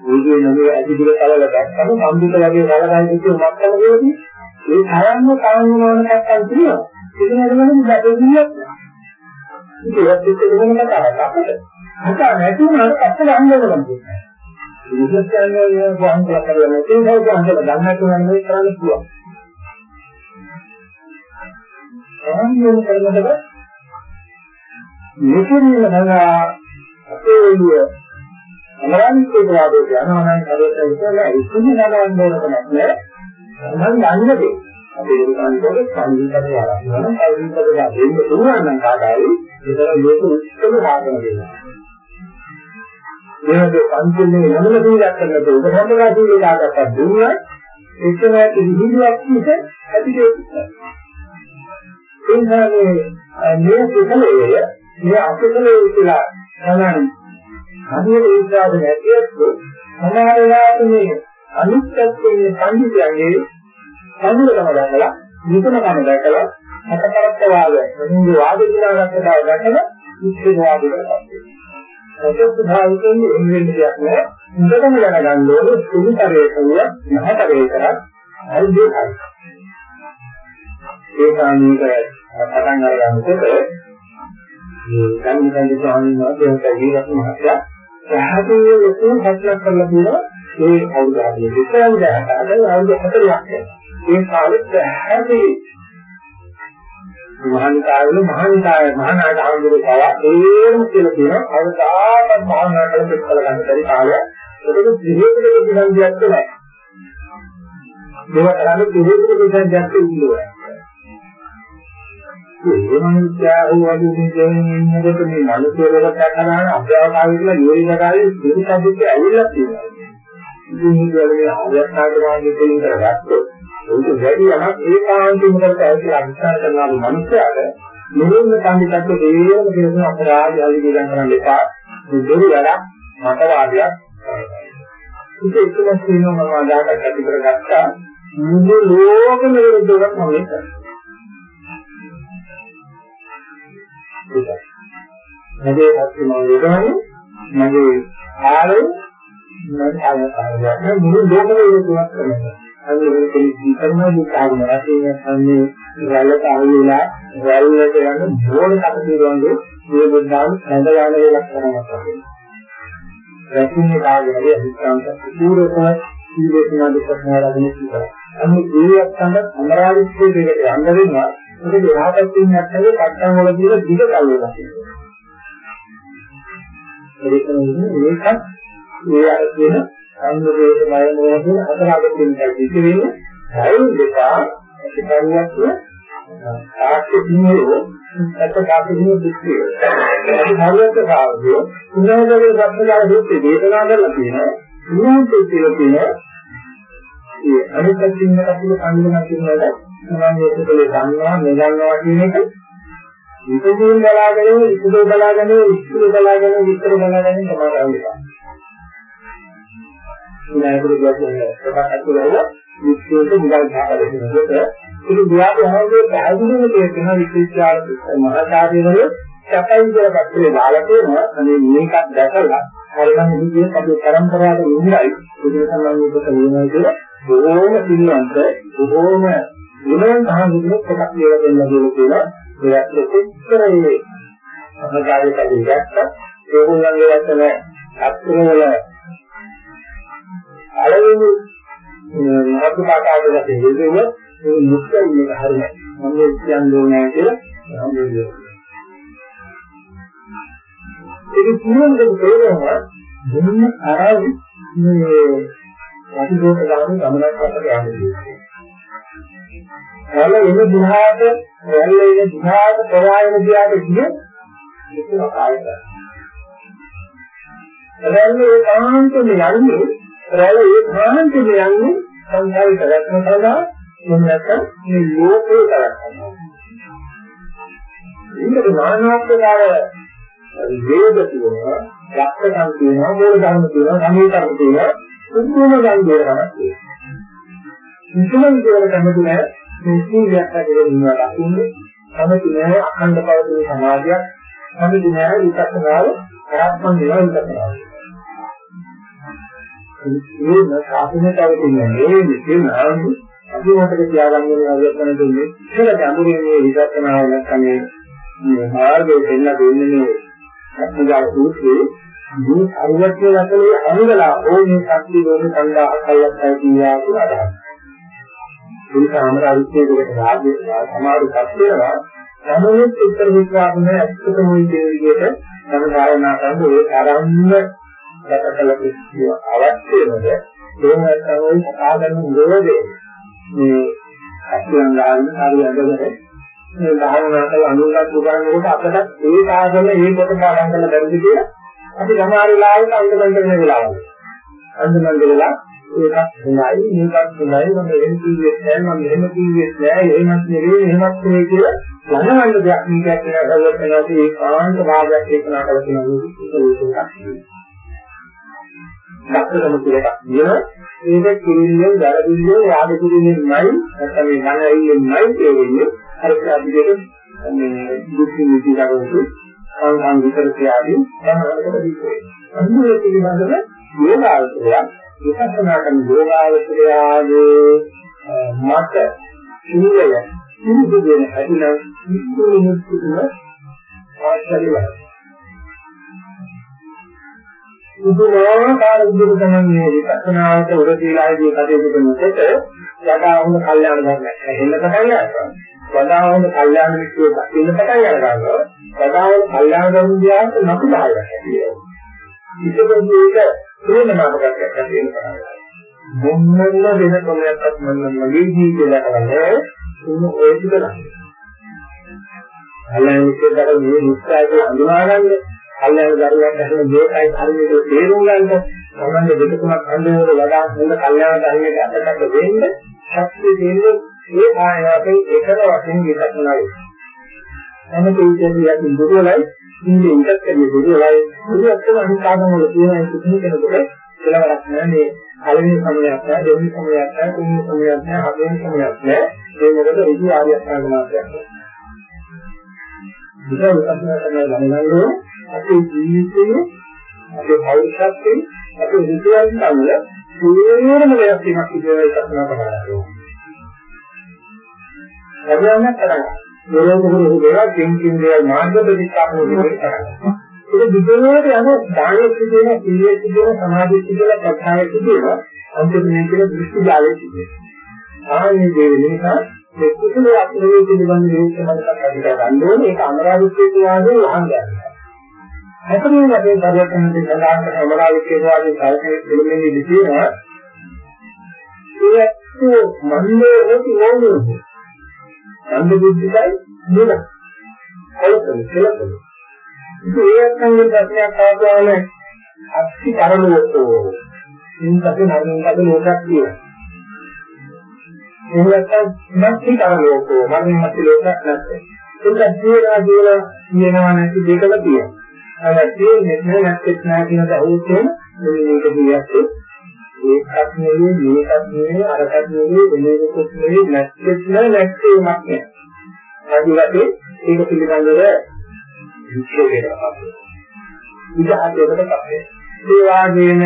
උදේ නගේ අදිදික කලල දැක්කම සම්බුත වගේ කලගයි කියන මත්තම කියෝදී ඒ තරම්ම කාණුනෝන නැත්තම් තියෙනවා. ඒක නේද දැකගියක්. ඒකත් එක්ක වෙන කතාවක් අපිට. අත නැති වුණාට අපිට අංගවලම් තියෙනවා. විශේෂ කියන්නේ වහන් කළ කරලා නැති නිසා වහන් කළ ගන්න තුනක් නෙවෙයි කරන්න පුළුවන්. සාමාන්‍යයෙන් කරනකොට මේකේ නගා අපේ එළිය අමරාන්තික වාදයේ යනවා නම් හරියට ඉතලා ඉක්මනින් නගවන්න ඕන කමක් නෑ. මම දන්නේ අපේ දුකාන්වල සංගීතය ආරම්භ කරනවා. සංගීතය දෙන්න පුළුවන් නම් කාටයි ඒතර මේක උත්තර සාධන දෙනවා. මේක පංචෙන්නේ නමල දීලා කරනකොට උපසම්පදා දීලා දාගත්තා දුන්නා එක්කම විහිළුවක් මිස ඇති දෙයක් නෑ. ඒ මේ කුසලයේ මේ අකුසලයේ කියලා තමයි හදිහේ විශ්වාස නැතිවෙත් සමහර වෙලාවට මේ අනිත්‍යත්වයේ පඬිතුයන්ගේ සම්මුලකම දැකලා නිකමකම දැකලා හතරක් වාද මොන්නේ වාද කියලා ගත්ත බව දැකලා ඉස්සෙවාදයකට පත් වෙනවා. සත්‍ය භාවිතයෙන් එන්නේ දෙයක් නෑ. හොඳටම දැනගන්න ඕනේ සුළුතරේ කරුව මහතරේ කරත් හරි දෙකයි. ඒ කාණීක පටන් අරගන්නකොට මේ ගම්මිකන්ද ස්වාමීන් වහන්සේ ජීවත් මහත්තයා පැහැදිලිව ලොකු හත්ලක් කරලා තියෙනවා ඒ අවුරුදු 40 විතර අවුරුදු 40ක් ඒ කාලෙත් පැහැදිලි මහානිකායවල මහානිකාය මහානායක ආන්දරේ පවා ඒරම කියලා කියන අවදාන මහානායකල පිටකල ගන්න බැරි කාලය ඒකද දිහෙකට දිනන් දෙයක් නැහැ. මේවා කරන්නේ දිහෙකට දිනන් දෙයක් ඉන්නවා. ඒ මනුස්සයා වගේ දෙන්නේ ඉන්නකොට මේ මනුස්සයෙකුට කරන අභ්‍යාසාවි කියලා යෝනිකාරයේ පිළිපදිට ඇවිල්ලා තියෙනවා. ඉතින් මේක වල අවස්ථාවට වාගේ දෙයින් කරගත්තොත් ඒක වැඩි යමක් ඒකාන්තයෙන්ම කරලා ඇවිල්ලා අනිස්කාර කරනවා මනුස්සයාට මෙහෙම සංගීතක දේවම කියන අපරාධය හරි ගියන් කරන්න එපා. මේ දෙවි වැඩක් මතවාදයක්. ඒක එක්කම කියනවා මම අදාකට ඇති කරගත්තා. මුළු ලෝකෙම විරුද්ධව මම ඒක. මගේ හස්ති මම යොදන්නේ මගේ ආලේ මම ආලේ මුළු ලෝකෙම විරුද්ධව කරනවා. අන්න ඒක විතරම දුකාරම රටේ අන්නේ රැල්ලට අහුවෙලා රැල්ලට යන බෝල කටපිරුවන්ගේ මේ බුද්ධාන් සඳගාන වේලක් කරනවා. රැකින්නේ කාගේ අධිෂ්ඨාන්ත පූර්වකව සීලේනා දුක්ඛනාරගෙන ඉන්නවා. අන්නේ ජීවිතයක් තමයි අමරාදිත්‍ය දෙකට යන්න දෙනවා. ඒක යහපත් වෙන්නේ නැත්නම් කට්ටම් වල කියලා දිග කල් වෙනවා. ඒක නෙවෙයි මේකත් ඒ අර කියන සංවේද මය මොහොතේ අතරාගකින් ඉති වෙන්නේ හයු දෙක පිටරියක් ආක්ෂේ දිනෝ අත කාපිනු දික්කේ ඒ හරියට සාවදිය උනාදගේ සම්පදාය දෙත්තේ දේශනා කරලා තියෙනවා උනාදේ කියලා තියෙනවා ඒ අනිත් පැත්තෙන් කපුල කන්දන කියනවාද මම මේකේ ගන්නවා නෙගන්නවා කියන එක. ඉතින් බලාගෙන ඉතුරු බලාගෙන ඉතුරු බලාගෙන විතර බලාගෙන තමයි කරන්නේ විනායකුරු කියන්නේ ප්‍රකාශ කරලා විශ්වයට මුදල් ගහලා දෙනකොට ඒක ව්‍යාපාරයේ පැහැදිලිව තේරෙනවා විශ්වවිද්‍යාල මහාචාර්යවරු සැපයි කියලා පැත්තේ දාලා තියෙනවා අනේ මේකත් දැකලා හරිනම් ඉන්නේ අපේ પરම්පරාවට නිහිරයි ඒක සම්බන්ධව වෙනවා කියලා බොහෝම පිළිවන්ත බොහෝම ගුණයන් තහඳුනක් එකක් කියලා දෙන්න කියලා ඒත් කොච්චරේ සමාජාලිකව දැක්ක ඒගොල්ලන්ගේ වචන අත්තරවල පළවෙනි මාතෘකාකාරයට හේතුව මේ මුක්තිය මේක හරියයි. මම මේ කියන්නේ නැහැ කියලා මම කියනවා. ඒක පුරුද්දට තේරෙනවා මොන අරයි මේ අතිදෝෂ ගාමී ගමනක් අපට යන්නේ. හැල එන දිහාට හැල එන දිහාට ප්‍රවාහන දිහාට ගිය ඒක ආයත. එතන ඒ කාන්තේ යන්නේ රැළ ඒ භාන්තෙ යන්නේ සංසාරේ කරක්ම සඳහා එහෙම නැත්නම් මේ ලෝකේ කරක්ම. මේක නානාත්කාර වේද තියෙනවා, යක්කම් තියෙනවා, මූල ධර්ම තියෙනවා, සමීකරණ තියෙනවා, කුතුහල ගන්න දෙයක් කිසිම විදිහකට කැමති නැහැ මේ සීලයක් හැදෙන්න ඉන්නවා දකින්නේ. කැමති නැහැ අඛණ්ඩ පවතින සමාජයක්. කැමති නැහැ විචක්ෂණාව ආත්මන් වෙනවා විචක්ෂණාව මේ ශාසනයට අවදින්නේ මේ විදිහම අපි මොකද තියාගන්න ඕනේ අවස්ථන දෙන්නේ ඉතල ගැඹුරින් මේ විදර්ශනාව නැත්නම් මේ මාර්ගයේ දෙන්න දෙන්නේ මේ අත්මජාල සූත්‍රයේ මේ අරුවත්ය යතලේ අනුගලා ඕනේ සත්‍ය දෝනේ සංඝා අකල්ලක් කියනවා කියලා අදහස්. මේ සාමරාවිත්‍ය දෙකට රාජ්‍ය සමාරු සත්‍යනවා සමුත් උත්තර විස්වාදනේ ඇත්තටම මේ විදිහට නම් භාවනා කරන ඒ ආරම්භ දැකලා කිසිය අවශ්‍ය වෙනද ඒ නැත්නම් සාධන නිරෝධේ මේ අත්‍යන් ගන්න හරි අඳගෙන මේ භාවනා කරලා අනුගත උගන්නකොට අපට ඒ සාධන ඒ කොට පාඩම් කරන්න බැරිද කියලා අපි සමහර වෙලාවට අන්දමන්ද වෙන වෙලාවල් අන්දමන්ද වෙලා ඒකත් හොඳයි මේකත් හොඳයි මම එහෙම කිව්වෙත් නෑ මම එහෙම කිව්වෙත් නෑ එහෙමත් නෙවෙයි එහෙමත් නෙවෙයි කියලා යනවන්න දෙයක් මේකත් නේද ඒ කාන්ත භාගයක් ඒක නාකල තියෙනවා ඒක දක්ෂකම කියලා එකක් තියෙනවා. ඒක කිරිල්ලෙන්, දරදිල්ලෙන්, යාද කිරිල්ලෙන්මයි නැත්නම් මේ මන ඇවිල්ලෙන්මයි කියන්නේ. අර අපිට මේ දුක් නිති දරවතු සංසං විතරති ආදී සමානකට දීපේ. අන්නේ පිළිබඳව යෝගාවචරය විපස්සනා කරන යෝගාවචරයාගේ මත සීලය සිදු වෙන හැදිනම් ඉස්තුමිනුත් තුන ආශ්චර්යයි. බුදුනාකාර විදිහට තමයි මේ විපස්සනාවට උරදීලාදී කටයුතු කරනකොට වඩා හොඳ කල්යාණ ධර්මයක් ඇහෙන්න පටන් ගන්නවා. වඩා හොඳ කල්යාණ මිත්‍රයෙක් දකින්න පටන් ගන්නවා. වඩා හොඳ කල්යාණ ධර්මයක් නකුදායක් ඇතිවෙනවා. ඉතින් මේක ප්‍රේමනාමකයක් ඇති වෙන පටන් ගන්නවා. මොන්නන්න වෙන කොමයක්වත් මම මගේ ජීවිතේ කරන්නේ උන් ඔය ටික ළඟ. කල්යාණ මිත්‍රයෙක් මේ මුස්තාගේ අඳුනාගන්නේ කල්යාණ දරුවක් ඇතුළේ මේකයි හරියට තේරුම් ගන්න මොනවාද දෙක තුනක් අඳුනන වඩා හොඳ කල්යාණ ධර්මයක අතකට දෙන්න ශක්තිය දෙන්නේ මේ ආයතනයේ එකම වශයෙන් විකසනයි. අනිත් කියන්නේ යකින් දුරලයි ඉන්නේ ඉඳක් කියන්නේ දුරලයි දුරට අනිකාගම වල තියෙන කිසිම කෙනෙකුට කෙලවරක් නැහැ මේ පළවෙනි සමයක් නැහැ දෙවෙනි සමයක් නැහැ තුන්වෙනි සමයක් නැහැ හතරවෙනි සමයක් නැහැ ඒ මොකද ඍජු ආර්ය අෂ්ටාංග මාර්ගයක්. විතර විකසන කරන ළමයින්ගේ අපේ ජීවිතයේ අපේ පෞරුෂත්වයේ අපේ රුචියන් සමග සියලුම දෙයක් තියෙනවා කියලා කල්පනා කරනවා. හැබැයි කරා දරෝගුරු දේවා කිං කිං දේවා මාර්ග ප්‍රතිස්ථාපන විදිහට කරනවා. ඒක විදිහට යන දානෙ කියන සීලයේ කියන සමාධියේ කියන ප්‍රත්‍යාවයේ කියන අන්තිමයේ කියන දෘෂ්ටි ජාලයේ කියන. ආන්නේ දේ නිසා මේ කුසල අත්දැකීම් පිළිබඳ විශ්වාසයක් අපිට ගන්න ඕනේ ඒක අමරාවිත්‍ය වාදයේ වහංගයක්. හැතරින් අපේ පරිවර්තනයේ සඳහන් කරන අමරාවිත්‍ය වාදයේ කල්පයේ පිළිමෙන්නේ විදිනවා. ඒක මන්නේ හොති නෝනේ. අන්ධ බුද්ධිකයි නෙල. කලකල කලකල. ඒක ඒකෙන් ප්‍රශ්නයක් ආවම අක්ෂි කරලෝකෝ. ඉන්පස්සේ නරින්කද ලෝකයක් තියෙනවා. එහෙම නැත්නම් නැති කරලෝකෝ මරණ නැති ලෝකයක් නැත්නම්. ඒක ජීවනා කියලා කියනවා නැති දෙකම තියෙනවා. අර තියෙන්නේ නැත්නම් නැහැ කියන දහෝතේ මේක දියත් ඒකත් නෙවෙයි මේකත් නෙවෙයි අරකට නෙවෙයි වෙනකත් නෙවෙයි නැත්නම් නෑ නැත්නම් නෑ. අදිවතේ ඒක පිළිබඳව විශ්ලේෂණය කරනවා. ඉතින් අපේ ඒ වාගේම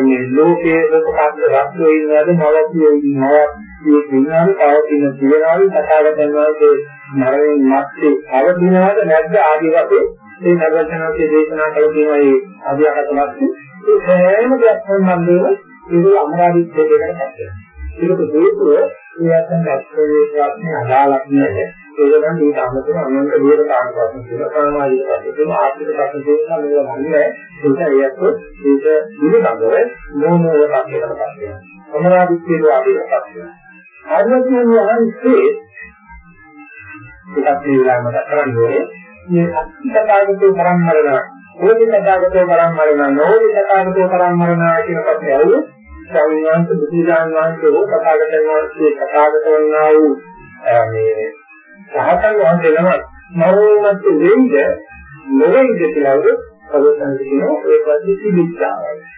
මේ ලෝකයේ මොකක්ද රත්නෝ ඉන්නවද මවතියෝ ඉන්නවද මේ විඥාන පවතින දිවනාවි කතාවතන වාගේ මරණයන් මැත්තේ අවදිනවද නැද්ද ආදී වශයෙන් මේ සර්වඥාන්සේ දේශනා කළ තියෙන මේ අධ්‍යාපනවත් ඒ හැම දෙයක් සම්බන්ධව ඒක අමරාදිත්‍ය දෙකට පැත්තේ. ඒකට හේතුව මේ අතන අත්දැකීම් අදාළක් නෑ. ඒක නම් ඊට අමතරව අනන්ත විවර කාණ්ඩයක් තියෙනවා. සමාජික පැත්තේ ආර්ථික පැත්තේ තියෙනවා මේවා නැහැ. ඒක ඒත් ඒක පිළිබඳව මොනෝව පැත්තකට පැත්තේ. අමරාදිත්‍ය වාදයකට පැත්තේ. ආර්යඥාන වහන්සේ ඒකත් මේ වෙලාවම කරන්නේ මේ අත්‍යතාවකෝ පරම්මරණ ඕනිතතාවකෝ පරම්මරණ නෝනිතතාවකෝ පරම්මරණ කියන කතාව ඇහුවේ සංඥාන්ත බුදුදාන වහන්සේ හෝ කතාගතයන් වහන්සේ කතාගත වන්නා වූ මේ සහතන් වහන්සේ නම මරණත් වෙයිද? නොවේද කියලා උද පදසන් කියනවා ඒ වගේ පිළිච්චාවයි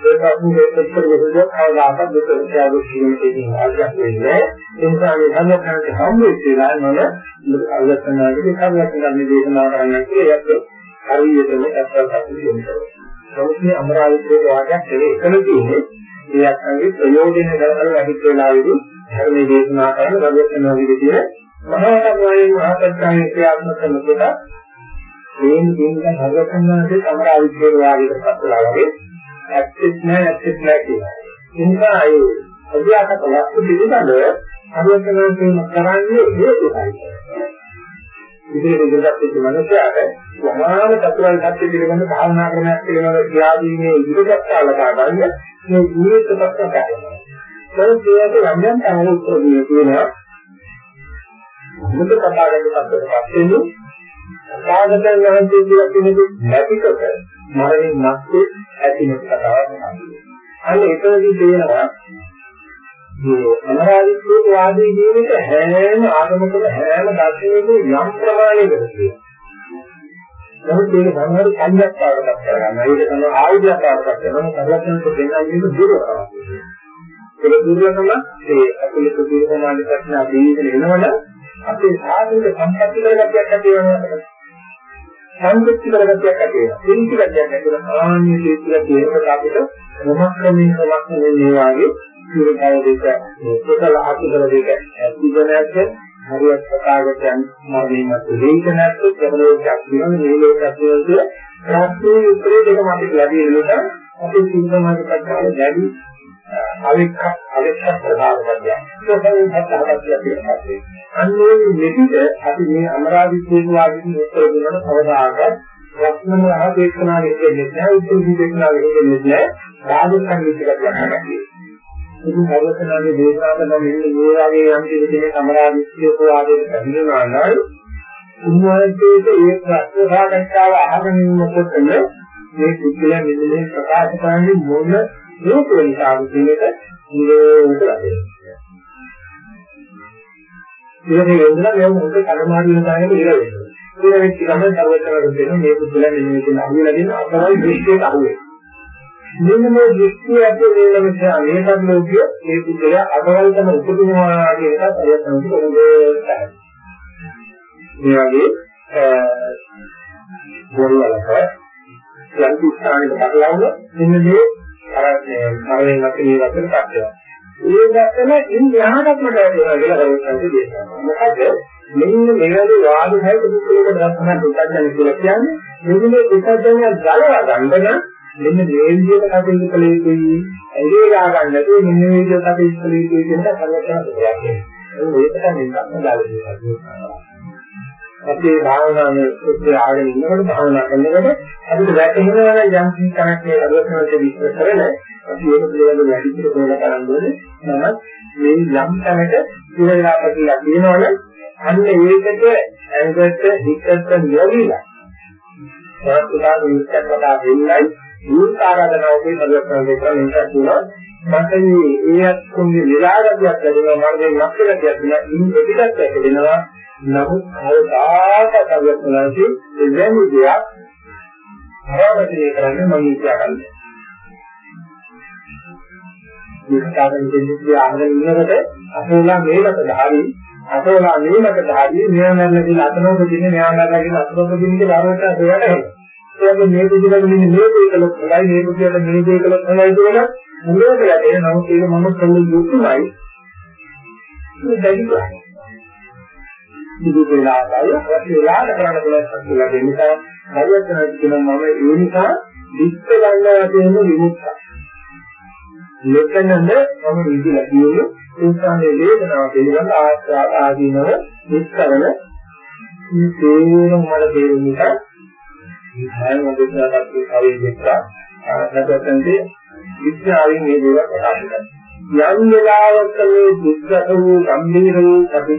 ඒක අපි දෙකට විදිහට කවදාකවත් දෙක විශ්වාස කිරීමේදී ආගයක් වෙන්නේ ඒ නිසා මේ ධර්මයන්ට හම් වෙච්චලා නම අලසනාගේ කවදාවත් මේ දේශනා කරන්න. කියලා ඒක හරියටම අත්දැක ගන්න නමුත් මේ අමරාවතියේ වාදයක් එකල තියෙන්නේ ඒ අත්ංගේ ප්‍රයෝජන දරන වැඩිත් වෙලාවෙදී ධර්මයේ දේශනා කරන රජකනවා විදිහේ මහා කර්මයෙන් මහා සත්‍යයෙන් ක්‍රියාත්මක කරනකොට මේ දිනක භගවතුන්ගේ අමරාවතියේ වාදයකට පත්වලා වගේ ඇත්තෙත් නෑ ඇත්තෙත් නෑ කියනවා. ඒ නිසා ඒ අධ්‍යාපන වස්තු පිළිබඳව අනුකම්පාවෙන් කරන්නේ හේතුයි. විදේශ දෙයක් මනසට සමාන චතුරාර්ය සත්‍ය පිළිබඳ භාවනා ක්‍රමයක් පිළිබඳ කියාදීමේ ඉදිරියට ලබා ගන්න මේ ජීවිත පැත්තට ගන්නවා. ඒක යම් යම් තමයි උත්තර දෙන්නේ කියනවා. මුද කතා කරන පැත්තට පස්සේ සාධකයන් වහන්සේ කියලා කෙනෙකු නැතිකොට මරණින් නැත්තේ ඇතින කතාවක් නෙමෙයි. අන්න ඒකදී තේරෙනවා මේ අමරාදිත්‍ය වාදී ජීවිත හැම ආගමකම හැම දර්ශනයකම යම් ප්‍රමාණයකට තියෙනවා. නමුත් මේක සමහර කන්‍යක් පාඩකක් කරගන්න. ඒක තමයි ආයුධයක් පාඩකක් කරනවා. සර්වඥන්ට දෙන්නන්නේ දුරකරක්. ඒක දුර්ලභම ඒ අකුලිත දුර්ගමානි ප්‍රශ්න අපිට එනවනම් අපේ සාධික සම්පත්‍ති කරගතියක් ඇති වෙනවා. සම්පත්‍ති කරගතියක් ඇති වෙනවා. පිළිති ගතියක් ඇති වෙනවා. ආන්නේ තේරුලා තියෙනකොට අපිට මොහොක්කමින් මොහොක්කමින් මේ වාගේ සිරකව දෙක කුසල අකුසල දෙක ඇතිද නැද්ද? හරියට සතාගතයන් මරණයත් දෙයිද නැත්ද? ප්‍රබලෝකයක් වෙනවා මේ ලෝකයක් වෙනවා. ප්‍රශ්නේ උත්තරේ දෙකම අපිට ලැබෙන නිසා අපේ සිංහමාගේ ප්‍රකාර දැඩි අවික්ක අවික්ක ප්‍රකාරයක්. ඒකෙන් හතරක් තියෙනවා. අන්නේ මෙතිද අපි මේ අමරාවි කියන වාදී උත්තර දෙනන කවදාකවත් ලක්ෂණ රහ දේශනාවේ දෙන්නේ නැහැ උත්තර දේශනාවේ දෙන්නේ නැහැ රාජසංගීත කතියක් නැහැ. ඉතින් සර්වඥාගේ දේශනා කරන මෙන්න මේ වගේ යම් කෙනෙක් අමරාවිස්සියක වාදයට පැමිණෙනවා නම් උන්වහන්සේට ඒ ප්‍රශ්න සාකච්ඡාව අහගෙන ඉන්නකොටම මේ කුද්ධිය මෙන්න මේ ප්‍රකාශ කරන්නේ මොන හේතුව නිසාද කියන එක ඉංග්‍රීසියට ලැබෙනවා. ඉතින් ඒ වෙනදා මේ මොකද කලමාරි වෙන දායක ඉර වෙනවා. ඉර වෙච්ච ගමන් සර්වඥාගෙන් දෙන මේ කුද්ධිය මෙන්න මේ කියන අහුවෙලා දෙන අපරාධ දෘෂ්ටියට අහුවෙනවා. මෙන්න මේ දෘෂ්ටිය ඇතුලේ වෙන නිසා මේකත් ලෝකිය මේ කුද්ධිය අගවල්තම උපදිනවා කියන එක සර්වඥාගෙන් කියන්නේ. මේ වගේ බොරුවලක යම් ස්ථානයක බලවල මෙන්න මේ අර මරණයන් අපි මේ වගේ පැත්තට. ඒ දැක්කම ඉන් යහකට මට වෙනවා කියලා කරුණාවෙන් කියනවා. මොකද මෙන්න මෙවැනි වාද සහිත පුද්ගලයෙකුට දක්වන දුක්ඛඥ කියලා කියන්නේ මෙන්න මේ දුක්ඛඥය ගලවා ගන්න නම් මෙන්න මේ විදිහට කටයුතු කළ යුතුයි. ඇගේ ගා ගන්න නැතුව මෙන්න මේ විදිහට කටයුතු කළ යුතුයි කියන එක කරුණාවෙන් කියනවා. ඒකට මෙන්න දාලා අපේ භාවනාවේ සුද්ධ ආගෙන ඉන්නකොට භාවනා කරනකොට අපිට වැටහෙනවා යම් කෙනෙක් මේ අදවසනට විස්තර කරන අපි ඒක පිළිබඳව වැඩි දුර හොයලා බලන්න ඕනේ. නමුත් මේ යම් තැනක ඉවරලා කියලා කියනවනේ අන්න ඒකට ඇඟට හිතට නොවිලා සාස්ත්‍රා විස්තර කතා දෙන්නයි දුක් ආරාධනාවකේ අදවසනට කරන එක කියනවා. මට මේ ඒ අත්කුන්ගේ විලාගතියක් ලැබෙනවා මම මේ මක්කලක් දෙනවා ඉන් පිටත් එක දෙනවා නමුත් කවදාකවත් අවශ්‍යනාති එවැනි දෙයක් ආවර්තනය කරන්න මම ඉච්ඡාකරන්නේ. මේ කාරණේ දෙන්නේ ආගෙන ඉන්නකොට අපෝලා මේකට ධාරි අපෝලා මේකට ධාරි මෙයාමන්න කියලා අතනෝක දින්නේ මෙයාමන්න කියලා අතනෝක දින්නේ ධාරයට හොයලා එනවා. ඒකේ මේ පිළිබඳව මෙන්න මේ දෙකලොත් හොඳයි මේ පිළිබඳව මේ දෙකලොත් හොඳයි කියලා මුලට යටේ නමුත් ඒක මම කළ යුතුමයි. මේ දැඩි කරන්නේ. දුක වෙලාවයි අවශ්‍ය වෙලාවට කරන්න පුළුවන් කියලා දෙන්න නිසා හරියට කියනවා මම ඒ නිසා විස්ත ගන්නවා කියන විමුක්ත. මෙතනද මම විදිලා කියන්නේ උන්සාවේ වේදනාව පිළිබඳ ආස්වාද ආදීනව විස්තරන මේ තේරුම් වල තේරුම් නිසා මේ හැම මොකදකට කවිය දෙක්කා නැත්නම් විද්‍යාවෙන් මේ දේවල් ප්‍රකාශ කරනවා. යම් වෙලාවක මේ දුක්ඛ වූ ගම්භීර වූ අපි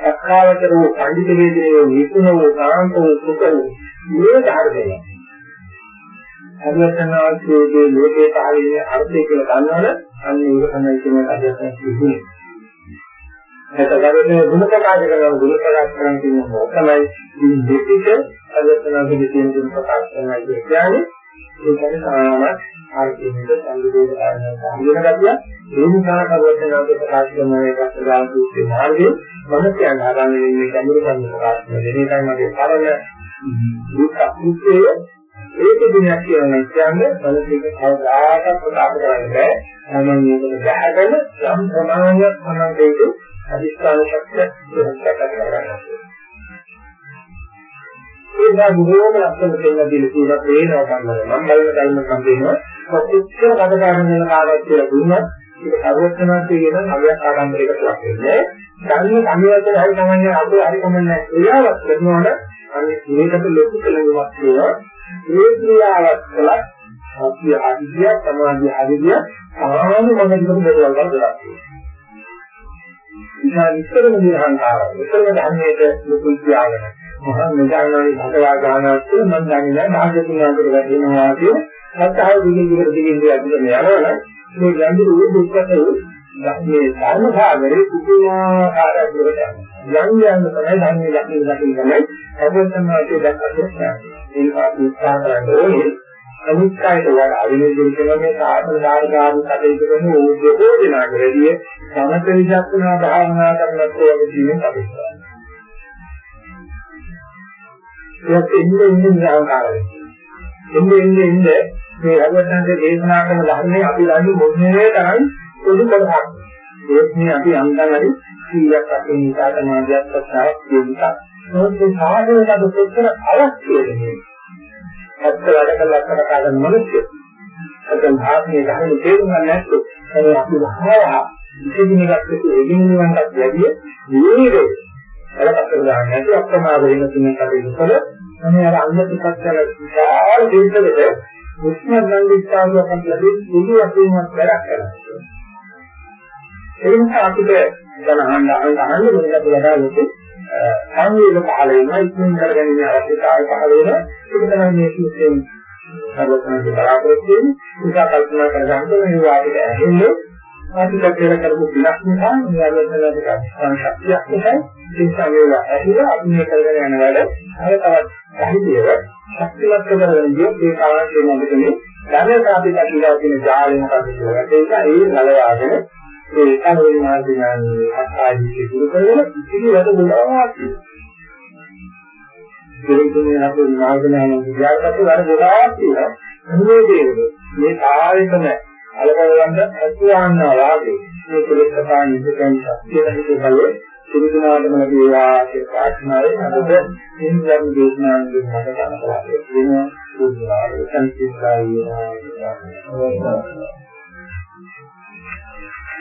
සක්කාවතර වූ පඬිත වේදනේ නිකුණ වූ සාන්ත වූ සුඛ වූ මේ ධර්මය. අධ්‍යාත්මනාවකයේ ලෝකේ පහළින අර්ථය කියලා දන්නවනේ අන්න ඒක තමයි කියන අධ්‍යාත්මික සිද්ධිය. එතකොට ගුණ ප්‍රකාශ කරන ගුණ ප්‍රකාශ කරන කියන මොකමයි මේ දෙපිට අධ්‍යාත්මනාවකයේ තියෙන ගුණ ප්‍රකාශ කරනවා කියන්නේ. ඒකනේ සාමත් ආර්ථිකව සංවිධානය කරන ගතිය. ඒ නිසා කවදාවත් ප්‍රකාශ කරන එකක් ගන්න සූත්‍රයේ මාර්ගයේ මනසයන් ආරම්භ වෙන්නේ ගැඹුරු කර්ම ප්‍රකාශ කරන එකයි මගේ පරණ දුක් අකුත්තේ ඒක දිනක් කියන්නේ කියන්නේ බලපෑම කවදාකවත් ප්‍රකාශ කරන්න බෑ. මම මේකට දැහැගෙන යම් ප්‍රමාණයක් මොනවද අදිස්ථාන ශක්තිය දෙන්නට කරගන්නවා. ඒ නිසා බොහෝම ලක්ෂණ දෙන්න දීලා තියෙනවා තේරෙනවා ගන්නවා. මම බලන ධර්ම සම්පේනවා. කොච්චර කඩකාරණ වෙන කාලයක් කියලා දුන්නත් ඒක සර්වඥාන්සේ කියන නවයක් ආරම්භයකට ලක් වෙන්නේ. ධර්ම අනිවාර්යයෙන් හරි තමයි අපේ හරි කමන්නේ. ඒවත් කරනවනේ අනිත් මේකට ලොකු කෙලෙමක් තියෙනවා. ඒ ක්‍රියාවක් කළත් අපි අධිය සමාධි අධිය ආනු මොනකටද දේවල් වල දෙයක්. ඉතින් ඉස්සරම නිහංකාරය. ඉස්සරම ධර්මයේ ලොකු ක්‍රියාවක්. මහා නිදානයි භගවා ගානවත් මම දන්නේ නැහැ භාග්‍යතුන්වහන්සේට වැටෙනවා කියන සත්‍යය දිගින් දිගට දිගින් දිගට යනවනේ මේ ගැඹුරු දුක්ඛතේ මේ ධර්ම භාගයේ කුතුහාකාරයක් විදිහට යම් යම් තමයි ධර්මයේ දකින්න දකින්න තමයි අවබෝධනාවේ දක්වන්නේ ඒක උත්සාහ කරන්නේ අනිත්‍යයට වඩා අවිනෝදයෙන් කියන මේ සාධන ධාරකාරු කටයුතු කරන ඕජෝ දෙනාගරදී සමත විදර්ශනා භාවනා කරනකොට වගේ ජීවිත අපිට. ඒත් එන්නේ ඉන්නේ නිරාකාරයි. එන්නේ එන්නේ එන්නේ මේ රවට්ටන්ගේ දේශනා කරන ධර්මයේ අපි ළඟ මොන්නේ තරම් පොදු කරහක්. ඒත් මේ අපි අන්තන් හරි 100ක් අපේ නිකාත මාර්ගයක් ප්‍රසාරයක් කියනවා. මොකද සාධනයට අද කොච්චර අවශ්‍යද මේ. ඇත්ත වැඩ කළා කරලා ගන්න මිනිස්සු. නැත්නම් ආත්මයේ ධර්ම තේරුම් ගන්න නැත්නම් ඒ අපි වහලා ඉතිරිමකට එදිනෙවන්ටත් වැඩිය වීරේ එලකට ගන්න නැති අප්‍රමාද වෙන තුනේ කටයුතු කළ අනේ අර අන්න ටිකක් කරලා විශාල දෙයකට මුස්ම ගංගිස්තාවයක් ලැබෙන්නේ මුළු වශයෙන්ම වැඩක් කරනවා. ඒ නිසා අපිට දැන් අහන්න අහන්න අහන්න මේකට වඩා ලොකු සංවේග පහළ වෙනවා ඉක්මන් කරගන්න අවශ්‍යතාවය පහළ වෙනවා ඒක තමයි මේ කිසිම සර්වඥ බලාපොරොත්තු වෙන්නේ ඒක කල්පනා කරගන්න මේ වාදිත ඇහෙන්නේ ආපිට කියලා කරපු පිනක් නිසා මේ ආයතනවලට ශක්තියක් නිසා ඒ සංවේග ඇහිලා අපි මේ කරගෙන යන වැඩ අර තවත් සාහිත්‍යව ශක්තිමත් කරගෙන ගියොත් ඒ කාරණේ මොකදනේ ධනයට අපි දකිලා තියෙන ජාලය මොකක්ද කියලා. ඒක ඒ නලවාගෙන ඒ කනුවේ මාර්ගයන්ගේ අත්ආදී දුරු කරගෙන ඉතිරි වැඩ ගොඩාක් දෙවිතුනේ අපේ මාර්ගයන් විද්‍යාවට වර ගොඩාක් තියෙනවා. මේ දේ මේ කාර්යකම අලකවන්න අසුවන්නා වාගේ. මේ කුලස්ථා නිදකන් සත්‍ය රහිත බලයේ සිරිතුමාටම ලැබේවා කියලා ප්‍රාර්ථනාවෙන් අද මේ ධර්ම දේශනාවෙන් මට කරනවා වෙන බුද්ධාර සංකීර්ණයි සුඛාවතාවයන්ගේ සංකප්පන්තු සංකප්පන්තු